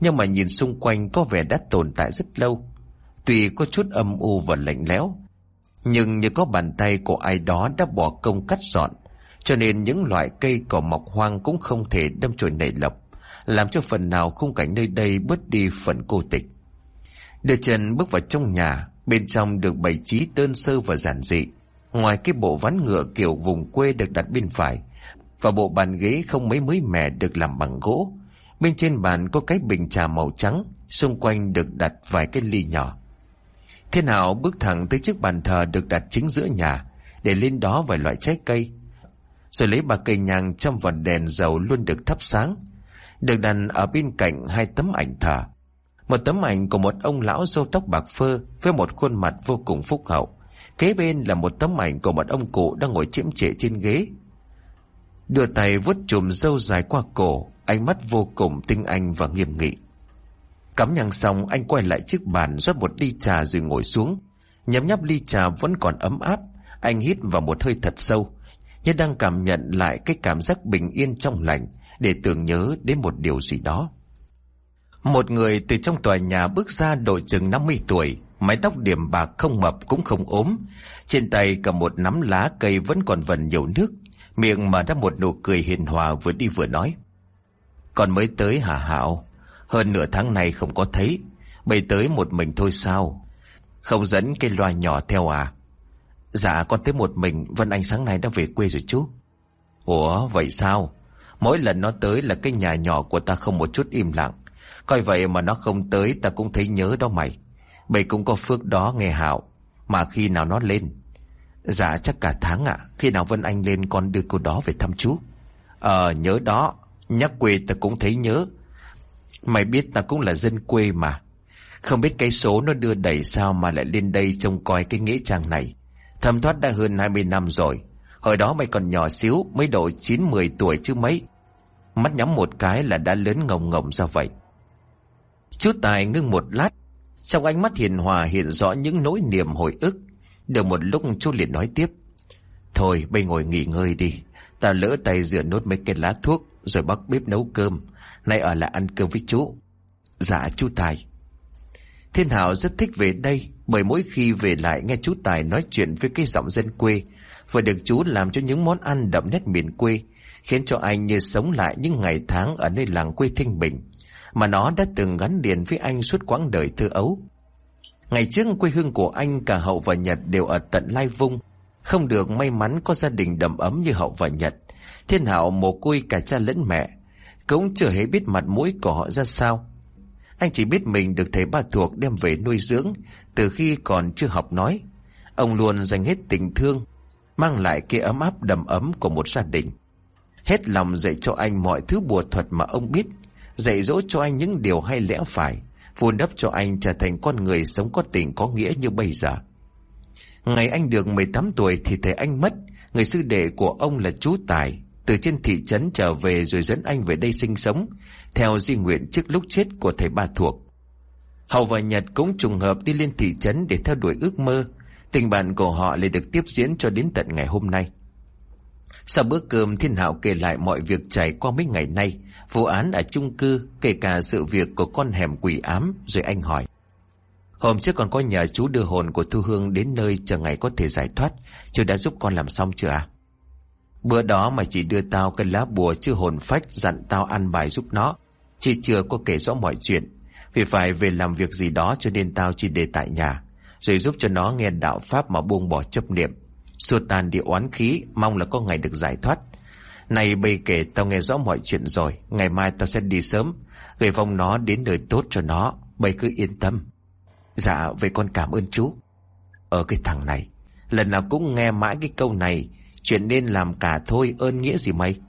Speaker 1: Nhưng mà nhìn xung quanh có vẻ đã tồn tại rất lâu. Tuy có chút âm u và lạnh lẽo, Nhưng như có bàn tay của ai đó đã bỏ công cắt dọn, Cho nên những loại cây cỏ mọc hoang cũng không thể đâm chồi nảy lộc Làm cho phần nào khung cảnh nơi đây bớt đi phần cô tịch. Đưa chân bước vào trong nhà, Bên trong được bày trí đơn sơ và giản dị. Ngoài cái bộ ván ngựa kiểu vùng quê được đặt bên phải và bộ bàn ghế không mấy mới mẻ được làm bằng gỗ. Bên trên bàn có cái bình trà màu trắng, Xung quanh được đặt vài cái ly nhỏ. Thế nào bước thẳng tới chiếc bàn thờ được đặt chính giữa nhà, Để lên đó vài loại trái cây. Rồi lấy ba cây nhang trong vào đèn dầu luôn được thắp sáng, Được đặt ở bên cạnh hai tấm ảnh thờ. Một tấm ảnh của một ông lão râu tóc bạc phơ Với một khuôn mặt vô cùng phúc hậu. Kế bên là một tấm ảnh của một ông cụ đang ngồi chiếm trệ trên ghế. Đưa tay vuốt chùm râu dài qua cổ Ánh mắt vô cùng tinh anh và nghiêm nghị Cắm nhang xong anh quay lại chiếc bàn rót một ly trà rồi ngồi xuống. Nhấm nháp ly trà vẫn còn ấm áp. Anh hít vào một hơi thật sâu. Như đang cảm nhận lại cái cảm giác bình yên trong lành để tưởng nhớ đến một điều gì đó. Một người từ trong tòa nhà bước ra độ chừng 50 tuổi, mái tóc điểm bạc không mập cũng không ốm. Trên tay cầm một nắm lá cây vẫn còn vần nhiều nước, miệng mà ra một nụ cười hiền hòa vừa đi vừa nói. Còn mới tới hả Hảo? Hơn nửa tháng này không có thấy. Bây tới một mình thôi sao? Không dẫn cái loa nhỏ theo à? Dạ con tới một mình, Vân Anh sáng nay đã về quê rồi chú. Ủa, vậy sao? Mỗi lần nó tới là cái nhà nhỏ của ta không một chút im lặng. Coi vậy mà nó không tới, ta cũng thấy nhớ đó mày. Bầy cũng có phước đó nghe hảo Mà khi nào nó lên Dạ chắc cả tháng ạ Khi nào Vân Anh lên con đưa cô đó về thăm chú Ờ nhớ đó Nhắc quê ta cũng thấy nhớ Mày biết ta cũng là dân quê mà. Không biết cái số nó đưa đẩy sao mà lại lên đây trông coi cái nghĩa trang này. Thầm thoát đã hơn 20 năm rồi. Hồi đó mày còn nhỏ xíu, mới độ 9-10 tuổi chứ mấy. Mắt nhắm một cái là đã lớn ngồng ngồng ra vậy. Chú Tài ngưng một lát. Trong ánh mắt hiền hòa hiện rõ những nỗi niềm hồi ức. Được một lúc chú liền nói tiếp. Thôi, bây ngồi nghỉ ngơi đi. Ta lỡ tay rửa nốt mấy cây lá thuốc, rồi bắt bếp nấu cơm. Nay ở lại ăn cơm với chú Dạ chú Tài Thiên Hảo rất thích về đây, Bởi mỗi khi về lại nghe chú Tài nói chuyện với cái giọng dân quê Và được chú làm cho những món ăn đậm nét miền quê, Khiến cho anh như sống lại những ngày tháng ở nơi làng quê Thanh Bình, Mà nó đã từng gắn liền với anh suốt quãng đời thơ ấu Ngày trước quê hương của anh cả Hậu và Nhật đều ở tận Lai Vung Không được may mắn có gia đình đầm ấm như Hậu và Nhật Thiên Hảo mồ côi cả cha lẫn mẹ cũng chưa hề biết mặt mũi của họ ra sao. Anh chỉ biết mình được thầy ba thuộc đem về nuôi dưỡng từ khi còn chưa học nói. Ông luôn dành hết tình thương, mang lại cái ấm áp đầm ấm của một gia đình. Hết lòng dạy cho anh mọi thứ bùa thuật mà ông biết, dạy dỗ cho anh những điều hay lẽ phải, vun đắp cho anh trở thành con người sống có tình có nghĩa như bây giờ. Ngày anh được 18 tuổi thì thầy anh mất, người sư đệ của ông là chú Tài, từ trên thị trấn trở về rồi dẫn anh về đây sinh sống, theo di nguyện trước lúc chết của thầy ba thuộc. Hậu và Nhật cũng trùng hợp đi lên thị trấn để theo đuổi ước mơ, tình bạn của họ lại được tiếp diễn cho đến tận ngày hôm nay. Sau bữa cơm Thiên Hạo kể lại mọi việc trải qua mấy ngày nay, vụ án ở chung cư, kể cả sự việc của con hẻm quỷ ám, rồi anh hỏi. Hôm trước còn có nhờ chú đưa hồn của Thu Hương đến nơi chờ ngày có thể giải thoát, chú đã giúp con làm xong chưa à? Bữa đó mà chỉ đưa tao cái lá bùa chứ hồn phách dặn tao ăn bài giúp nó. chị chưa có kể rõ mọi chuyện. Vì phải về làm việc gì đó cho nên tao chỉ để tại nhà Rồi giúp cho nó nghe đạo Pháp mà buông bỏ chấp niệm Xua tan đi oán khí, Mong là có ngày được giải thoát. Này bây kể tao nghe rõ mọi chuyện rồi, Ngày mai tao sẽ đi sớm. Gửi vòng nó đến nơi tốt cho nó, Bây cứ yên tâm. Dạ vậy con cảm ơn chú. Ở cái thằng này, Lần nào cũng nghe mãi cái câu này, Chuyện nên làm cả thôi, ơn nghĩa gì mày?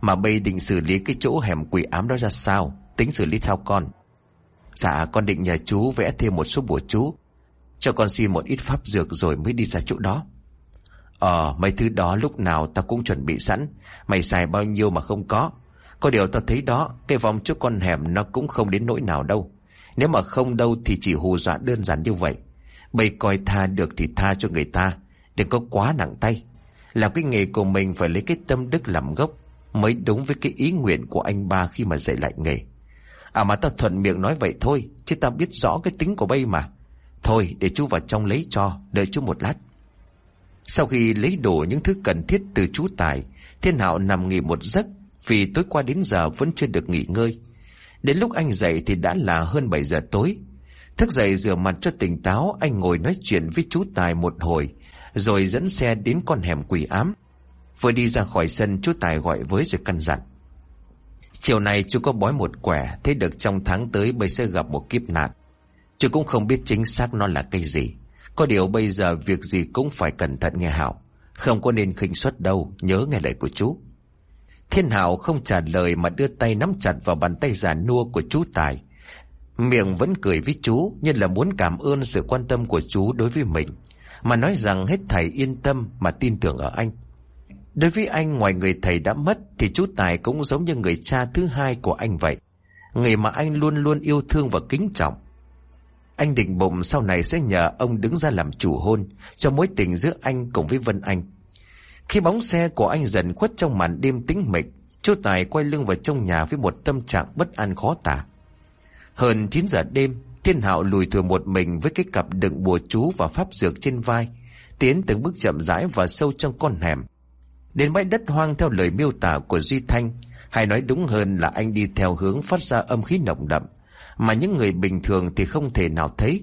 Speaker 1: Mà bây định xử lý cái chỗ hẻm quỷ ám đó ra sao? Tính xử lý theo con. Dạ con định nhờ chú vẽ thêm một số bùa chú, Cho con xin một ít pháp dược rồi mới đi ra chỗ đó. Ờ mấy thứ đó lúc nào tao cũng chuẩn bị sẵn. Mày xài bao nhiêu mà không có. Có điều tao thấy đó, Cái vòng trước con hẻm nó cũng không đến nỗi nào đâu. Nếu mà không đâu thì chỉ hù dọa đơn giản như vậy. Bây coi tha được thì tha cho người ta. Đừng có quá nặng tay. Làm cái nghề của mình phải lấy cái tâm đức làm gốc Mới đúng với cái ý nguyện của anh ba khi mà dạy lại nghề. À mà tao thuận miệng nói vậy thôi, Chứ tao biết rõ cái tính của bây mà. Thôi, để chú vào trong lấy cho, Đợi chú một lát. Sau khi lấy đủ những thứ cần thiết từ chú Tài Thiên Hạo nằm nghỉ một giấc Vì tối qua đến giờ vẫn chưa được nghỉ ngơi. Đến lúc anh dậy thì đã là hơn 7 giờ tối. Thức dậy rửa mặt cho tỉnh táo, Anh ngồi nói chuyện với chú Tài một hồi, Rồi dẫn xe đến con hẻm quỷ ám. Vừa đi ra khỏi sân chú Tài gọi với rồi căn dặn. Chiều nay chú có bói một quẻ, Thế được trong tháng tới bây sẽ gặp một kiếp nạn. Chú cũng không biết chính xác nó là cây gì. Có điều bây giờ việc gì cũng phải cẩn thận nghe Hảo Không có nên khinh suất đâu, Nhớ nghe lời của chú. Thiên Hảo không trả lời mà đưa tay nắm chặt vào bàn tay già nua của chú Tài. Miệng vẫn cười với chú Nhưng là muốn cảm ơn sự quan tâm của chú đối với mình. Mà nói rằng hết thầy yên tâm mà tin tưởng ở anh. Đối với anh, ngoài người thầy đã mất, Thì chú Tài cũng giống như người cha thứ hai của anh vậy. Người mà anh luôn luôn yêu thương và kính trọng. Anh định bụng sau này sẽ nhờ ông đứng ra làm chủ hôn, Cho mối tình giữa anh cùng với Vân Anh. Khi bóng xe của anh dần khuất trong màn đêm tĩnh mịch Chú Tài quay lưng vào trong nhà với một tâm trạng bất an khó tả. Hơn 9 giờ đêm, Thiên Hạo lùi thừa một mình với cái cặp đựng bùa chú và pháp dược trên vai, Tiến từng bước chậm rãi và sâu trong con hẻm. Đến bãi đất hoang theo lời miêu tả của Duy Thanh, Hay nói đúng hơn là anh đi theo hướng phát ra âm khí nồng đậm. Mà những người bình thường thì không thể nào thấy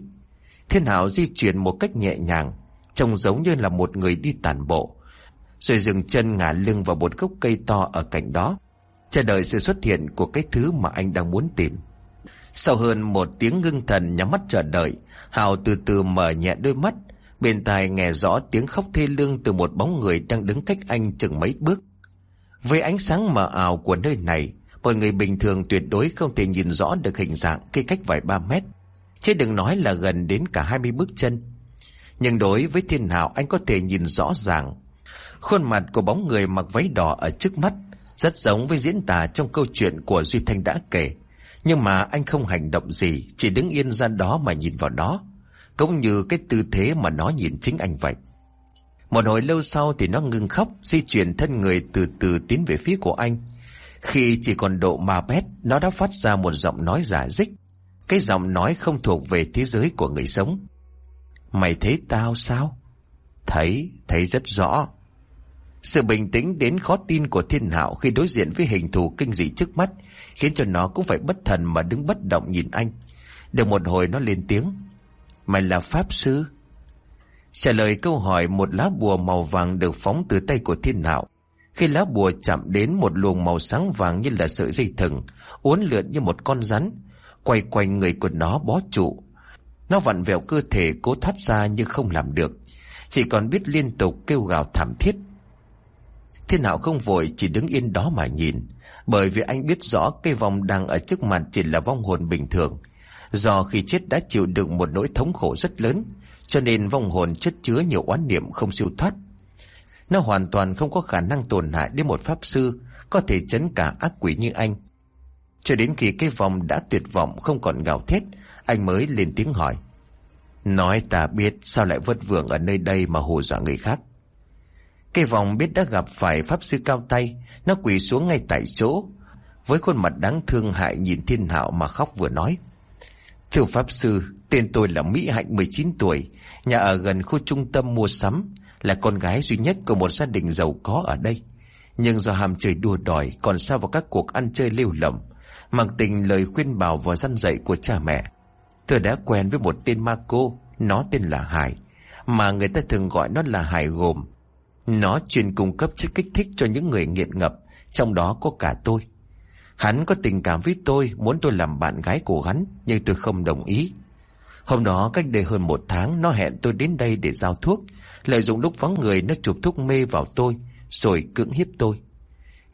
Speaker 1: Thiên Hảo di chuyển một cách nhẹ nhàng Trông giống như là một người đi tàn bộ Rồi dừng chân ngả lưng vào một gốc cây to ở cạnh đó Chờ đợi sự xuất hiện của cái thứ mà anh đang muốn tìm Sau hơn một tiếng ngưng thần nhắm mắt chờ đợi Hào từ từ mở nhẹ đôi mắt Bên tai nghe rõ tiếng khóc thê lương từ một bóng người đang đứng cách anh chừng mấy bước. Với ánh sáng mờ ảo của nơi này, một người bình thường tuyệt đối không thể nhìn rõ được hình dạng khi cách vài ba mét. Chứ đừng nói là gần đến cả hai mươi bước chân. Nhưng đối với thiên hạo anh có thể nhìn rõ ràng. Khuôn mặt của bóng người mặc váy đỏ ở trước mắt, rất giống với diễn tả trong câu chuyện của Duy Thanh đã kể. Nhưng mà anh không hành động gì, chỉ đứng yên ra đó mà nhìn vào nó. Cũng như cái tư thế mà nó nhìn chính anh vậy Một hồi lâu sau thì nó ngưng khóc Di chuyển thân người từ từ tiến về phía của anh khi chỉ còn độ ma mét Nó đã phát ra một giọng nói giả dích Cái giọng nói không thuộc về thế giới của người sống Mày thấy tao sao? Thấy, thấy rất rõ Sự bình tĩnh đến khó tin của thiên hạo Khi đối diện với hình thù kinh dị trước mắt Khiến cho nó cũng phải bất thần mà đứng bất động nhìn anh Được một hồi nó lên tiếng Mày là Pháp Sư? Trả lời câu hỏi một lá bùa màu vàng được phóng từ tay của thiên hạo. Khi lá bùa chạm đến một luồng màu sáng vàng như là sợi dây thừng, uốn lượn như một con rắn, quay quanh người của nó bó trụ. Nó vặn vẹo cơ thể cố thoát ra nhưng không làm được, chỉ còn biết liên tục kêu gào thảm thiết. Thiên hạo không vội chỉ đứng yên đó mà nhìn, bởi vì anh biết rõ cây vòng đang ở trước mặt chỉ là vong hồn bình thường, Do khi chết đã chịu đựng một nỗi thống khổ rất lớn Cho nên vong hồn chất chứa nhiều oán niệm không siêu thoát nó hoàn toàn không có khả năng tổn hại đến một pháp sư Có thể chấn cả ác quỷ như anh. Cho đến khi cái vòng đã tuyệt vọng không còn gào thét Anh mới lên tiếng hỏi. Nói ta biết sao lại vất vưởng ở nơi đây mà hù dọa người khác. Cây vòng biết đã gặp phải pháp sư cao tay Nó quỳ xuống ngay tại chỗ Với khuôn mặt đáng thương hại nhìn thiên hạo mà khóc vừa nói. Thưa Pháp Sư, tên tôi là Mỹ Hạnh 19 tuổi, nhà ở gần khu trung tâm mua sắm, là con gái duy nhất của một gia đình giàu có ở đây. Nhưng do ham chơi đua đòi, còn sao vào các cuộc ăn chơi lêu lỏng, Mặc tình lời khuyên bảo và răn dạy của cha mẹ. Tôi đã quen với một tên ma cô Nó tên là Hải Mà người ta thường gọi nó là Hải gồm. Nó chuyên cung cấp chất kích thích cho những người nghiện ngập Trong đó có cả tôi. Hắn có tình cảm với tôi Muốn tôi làm bạn gái của hắn Nhưng tôi không đồng ý. Hôm đó cách đây hơn một tháng Nó hẹn tôi đến đây để giao thuốc Lợi dụng lúc vắng người nó chụp thuốc mê vào tôi Rồi cưỡng hiếp tôi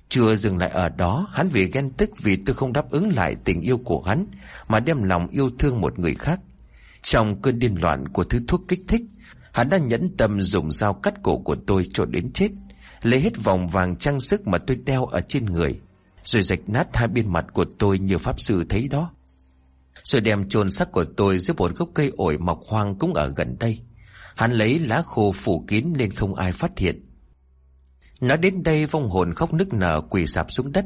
Speaker 1: chưa dừng lại ở đó, hắn vì ghen tức vì tôi không đáp ứng lại tình yêu của hắn, mà đem lòng yêu thương một người khác. Trong cơn điên loạn của thứ thuốc kích thích, hắn đã nhẫn tâm dùng dao cắt cổ của tôi cho đến chết, lấy hết vòng vàng trang sức mà tôi đeo ở trên người, rồi rạch nát hai bên mặt của tôi như pháp sư thấy đó. Rồi đem chôn xác của tôi dưới một gốc cây ổi mọc hoang cũng ở gần đây. Hắn lấy lá khô phủ kín nên không ai phát hiện. Nói đến đây vong hồn khóc nức nở quỳ sạp xuống đất.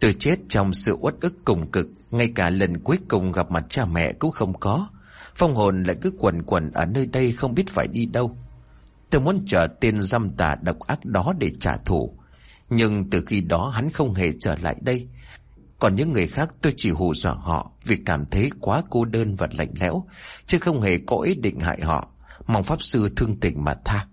Speaker 1: Tôi chết trong sự uất ức cùng cực, ngay cả lần cuối cùng gặp mặt cha mẹ cũng không có. Phong hồn lại cứ quẩn quẩn ở nơi đây không biết phải đi đâu. Tôi muốn chờ tên dâm tà độc ác đó để trả thù. Nhưng từ khi đó hắn không hề trở lại đây. Còn những người khác tôi chỉ hù dọa họ vì cảm thấy quá cô đơn và lạnh lẽo, chứ không hề có ý định hại họ. Mong Pháp Sư thương tình mà tha.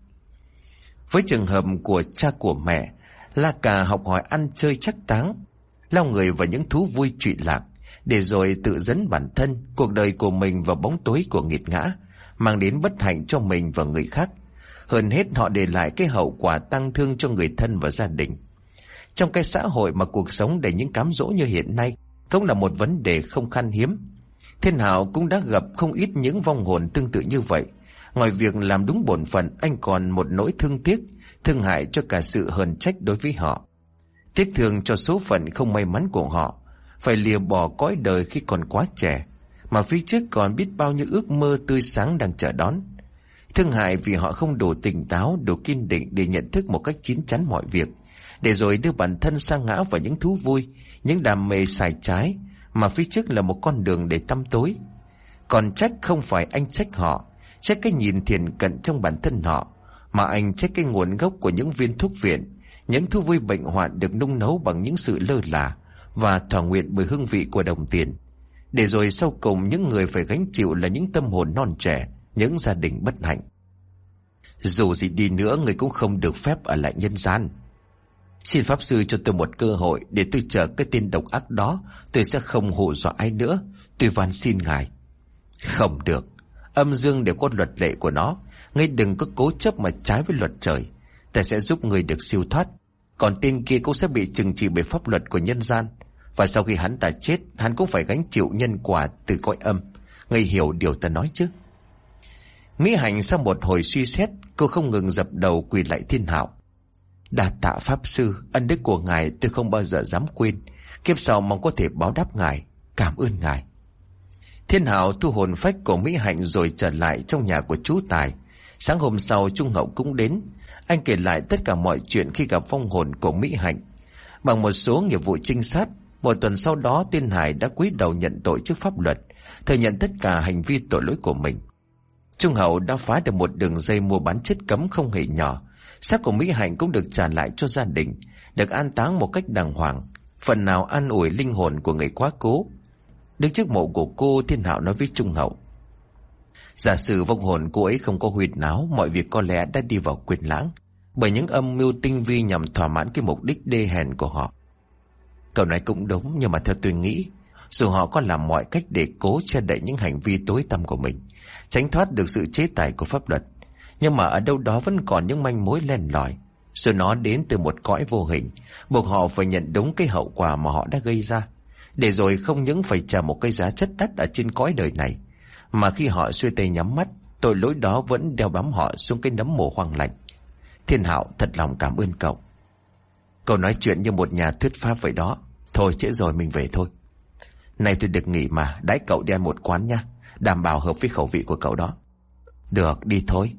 Speaker 1: Với trường hợp của cha của mẹ, La Cà học hỏi ăn chơi chắc táng, lao người vào những thú vui trụy lạc, để rồi tự dẫn bản thân, cuộc đời của mình vào bóng tối của nghiệt ngã, mang đến bất hạnh cho mình và người khác. Hơn hết họ để lại cái hậu quả tăng thương cho người thân và gia đình. Trong cái xã hội mà cuộc sống đầy những cám dỗ như hiện nay, cũng là một vấn đề không khan hiếm. Thiên Hảo cũng đã gặp không ít những vong hồn tương tự như vậy, Ngoài việc làm đúng bổn phận, anh còn một nỗi thương tiếc, thương hại cho cả sự hờn trách đối với họ. Tiếc thương cho số phận không may mắn của họ, phải lìa bỏ cõi đời khi còn quá trẻ, mà phía trước còn biết bao nhiêu ước mơ tươi sáng đang chờ đón. Thương hại vì họ không đủ tỉnh táo, đủ kiên định để nhận thức một cách chín chắn mọi việc, để rồi đưa bản thân sang ngã vào những thú vui, những đam mê xài trái, mà phía trước là một con đường để tăm tối. Còn trách không phải anh trách họ, Trách cái nhìn thiền cận trong bản thân họ Mà anh trách cái nguồn gốc của những viên thuốc viện Những thú vui bệnh hoạn được nung nấu bằng những sự lơ là Và thỏa nguyện bởi hương vị của đồng tiền. Để rồi sau cùng những người phải gánh chịu là những tâm hồn non trẻ Những gia đình bất hạnh. Dù gì đi nữa người cũng không được phép ở lại nhân gian. Xin Pháp Sư cho tôi một cơ hội để tôi chờ cái tên độc ác đó. Tôi sẽ không hù dọa ai nữa. Tôi van xin Ngài. Không được. Âm dương đều có luật lệ của nó. Ngươi đừng có cố chấp mà trái với luật trời. Ta sẽ giúp người được siêu thoát. Còn tên kia cũng sẽ bị trừng trị bởi pháp luật của nhân gian. Và sau khi hắn ta chết, Hắn cũng phải gánh chịu nhân quả từ cõi âm. Ngươi hiểu điều ta nói chứ? Mỹ Hạnh sau một hồi suy xét, Cô không ngừng dập đầu quỳ lại thiên hạo. Đà tạ Pháp Sư Ân đức của Ngài tôi không bao giờ dám quên Kiếp sau mong có thể báo đáp Ngài Cảm ơn Ngài Thiên Hảo thu hồn phách của Mỹ Hạnh rồi trở lại trong nhà của chú Tài. Sáng hôm sau Trung Hậu cũng đến. Anh kể lại tất cả mọi chuyện khi gặp phong hồn của Mỹ Hạnh. Bằng một số nghiệp vụ trinh sát, một tuần sau đó Tiên Hải đã cúi đầu nhận tội trước pháp luật, thừa nhận tất cả hành vi tội lỗi của mình. Trung Hậu đã phá được một đường dây mua bán chất cấm không hề nhỏ. Xác của Mỹ Hạnh cũng được trả lại cho gia đình, được an táng một cách đàng hoàng, phần nào an ủi linh hồn của người quá cố. Đứng trước mộ của cô Thiên Hạo nói với Trung Hậu Giả sử vong hồn cô ấy không có huyệt náo Mọi việc có lẽ đã đi vào quyền lãng Bởi những âm mưu tinh vi nhằm thỏa mãn cái mục đích đê hèn của họ Cậu này cũng đúng Nhưng mà theo tôi nghĩ Dù họ có làm mọi cách để cố che đậy những hành vi tối tăm của mình Tránh thoát được sự chế tài của pháp luật nhưng mà ở đâu đó vẫn còn những manh mối len lỏi. Rồi nó đến từ một cõi vô hình, Buộc họ phải nhận đúng cái hậu quả mà họ đã gây ra. Để rồi không những phải trả một cái giá chất đắt ở trên cõi đời này, Mà khi họ suy tê nhắm mắt, Tội lỗi đó vẫn đeo bám họ xuống cái nấm mồ hoang lạnh. Thiên Hạo thật lòng cảm ơn cậu. Cậu nói chuyện như một nhà thuyết pháp vậy đó. Thôi trễ rồi mình về thôi. Này tôi được nghỉ mà, Đãi cậu đi ăn một quán nha, Đảm bảo hợp với khẩu vị của cậu đó. Được, đi thôi.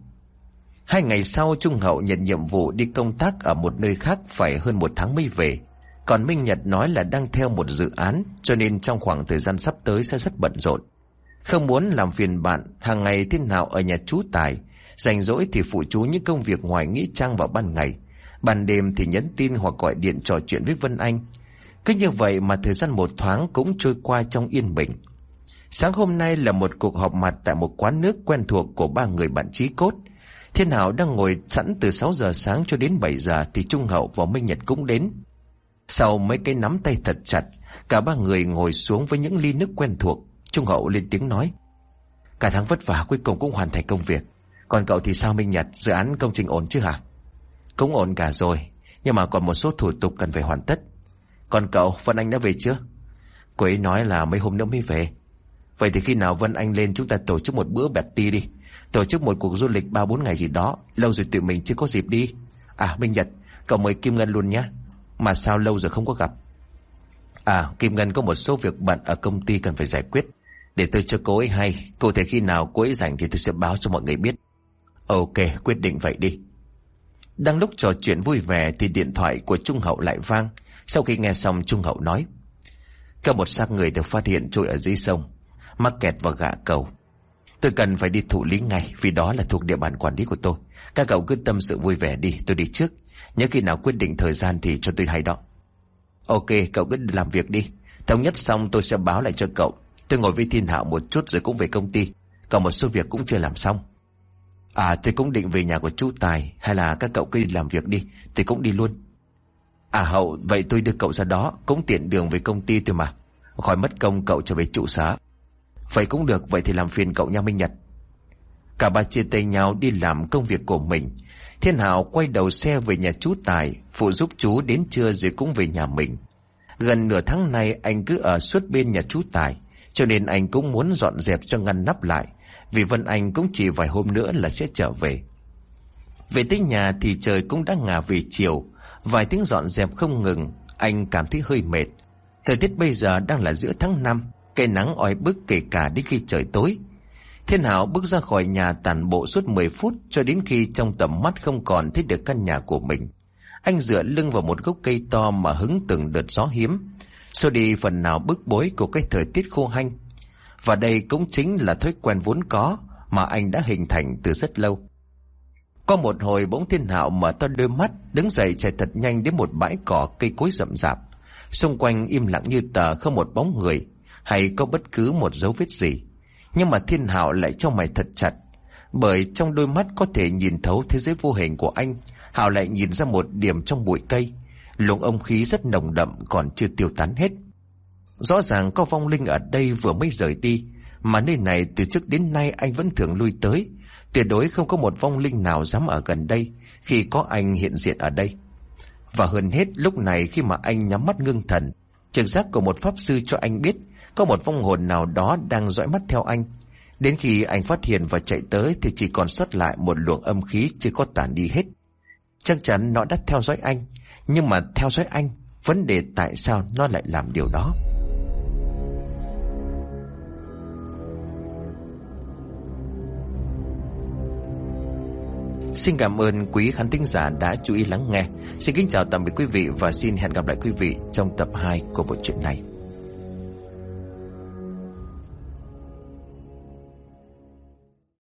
Speaker 1: Hai ngày sau Trung Hậu nhận nhiệm vụ đi công tác ở một nơi khác phải hơn một tháng mới về. Còn Minh Nhật nói là đang theo một dự án cho nên trong khoảng thời gian sắp tới sẽ rất bận rộn. Không muốn làm phiền bạn, hàng ngày thiên nào ở nhà chú Tài, rảnh rỗi thì phụ chú những công việc ngoài nghĩ trang vào ban ngày. Ban đêm thì nhắn tin hoặc gọi điện trò chuyện với Vân Anh. Cứ như vậy mà thời gian một thoáng cũng trôi qua trong yên bình. Sáng hôm nay là một cuộc họp mặt tại một quán nước quen thuộc của ba người bạn trí cốt. Thiên Hảo đang ngồi sẵn từ 6 giờ sáng cho đến 7 giờ thì Trung Hậu và Minh Nhật cũng đến. Sau mấy cái nắm tay thật chặt, cả ba người ngồi xuống với những ly nước quen thuộc. Trung Hậu lên tiếng nói. Cả tháng vất vả cuối cùng cũng hoàn thành công việc. Còn cậu thì sao Minh Nhật, dự án công trình ổn chứ hả? Cũng ổn cả rồi, nhưng mà còn một số thủ tục cần phải hoàn tất. Còn cậu, Vân Anh đã về chưa? Cô ấy nói là mấy hôm nữa mới về. Vậy thì khi nào Vân Anh lên chúng ta tổ chức một bữa bẹt ti đi. Tổ chức một cuộc du lịch 3-4 ngày gì đó. Lâu rồi tụi mình chưa có dịp đi. À Minh Nhật, cậu mời Kim Ngân luôn nhé. Mà sao lâu rồi không có gặp? À, Kim Ngân có một số việc bận ở công ty cần phải giải quyết. Để tôi cho cô ấy hay, cụ thể khi nào cô ấy rảnh thì tôi sẽ báo cho mọi người biết. Ok, quyết định vậy đi. Đang lúc trò chuyện vui vẻ thì điện thoại của Trung Hậu lại vang. Sau khi nghe xong Trung Hậu nói. Có một xác người được phát hiện trôi ở dưới sông, mắc kẹt vào gạ cầu. Tôi cần phải đi thụ lý ngay vì đó là thuộc địa bàn quản lý của tôi. Các cậu cứ tâm sự vui vẻ đi, tôi đi trước. Nhớ khi nào quyết định thời gian thì cho tôi hay đó. Ok, cậu cứ làm việc đi. Thống nhất xong tôi sẽ báo lại cho cậu. Tôi ngồi với Thiên Hạo một chút rồi cũng về công ty. Còn một số việc cũng chưa làm xong. À tôi cũng định về nhà của chú Tài Hay là các cậu cứ đi làm việc đi Tôi cũng đi luôn À Hậu vậy tôi đưa cậu ra đó Cũng tiện đường về công ty thôi mà Khỏi mất công cậu trở về trụ sở Vậy cũng được, Vậy thì làm phiền cậu nha Minh Nhật. Cả ba chia tay nhau đi làm công việc của mình. Thiên Hảo quay đầu xe về nhà chú Tài, Phụ giúp chú đến trưa rồi cũng về nhà mình. Gần nửa tháng nay, anh cứ ở suốt bên nhà chú Tài, Cho nên anh cũng muốn dọn dẹp cho ngăn nắp lại. Vì Vân Anh cũng chỉ vài hôm nữa là sẽ trở về. Về tới nhà thì trời cũng đã ngả về chiều. Vài tiếng dọn dẹp không ngừng, Anh cảm thấy hơi mệt. Thời tiết bây giờ đang là giữa tháng 5 Cây nắng oi bức kể cả đến khi trời tối. Thiên Hảo bước ra khỏi nhà tàn bộ suốt 10 phút Cho đến khi trong tầm mắt không còn thấy được căn nhà của mình. Anh dựa lưng vào một gốc cây to mà hứng từng đợt gió hiếm. Xô đi phần nào bức bối của cái thời tiết khô hanh. Và đây cũng chính là thói quen vốn có Mà anh đã hình thành từ rất lâu. Có một hồi bỗng thiên hạo mở to đôi mắt, Đứng dậy chạy thật nhanh đến một bãi cỏ cây cối rậm rạp. Xung quanh im lặng như tờ không một bóng người. Hay có bất cứ một dấu vết gì. Nhưng mà thiên hạo lại cho mày thật chặt. Bởi trong đôi mắt có thể nhìn thấu thế giới vô hình của anh, Hạo lại nhìn ra một điểm trong bụi cây. Luồng âm khí rất nồng đậm còn chưa tiêu tán hết. Rõ ràng có vong linh ở đây vừa mới rời đi, Mà nơi này từ trước đến nay anh vẫn thường lui tới. Tuyệt đối không có một vong linh nào dám ở gần đây Khi có anh hiện diện ở đây. Và hơn hết lúc này khi mà anh nhắm mắt ngưng thần, Trực giác của một pháp sư cho anh biết có một vong hồn nào đó đang dõi mắt theo anh Đến khi anh phát hiện và chạy tới Thì chỉ còn xuất lại một luồng âm khí chưa có tản đi hết Chắc chắn nó đã theo dõi anh, Nhưng mà theo dõi anh, Vấn đề tại sao nó lại làm điều đó Xin cảm ơn quý khán thính giả đã chú ý lắng nghe. Xin kính chào tạm biệt quý vị và xin hẹn gặp lại quý vị trong tập 2 của bộ truyện này.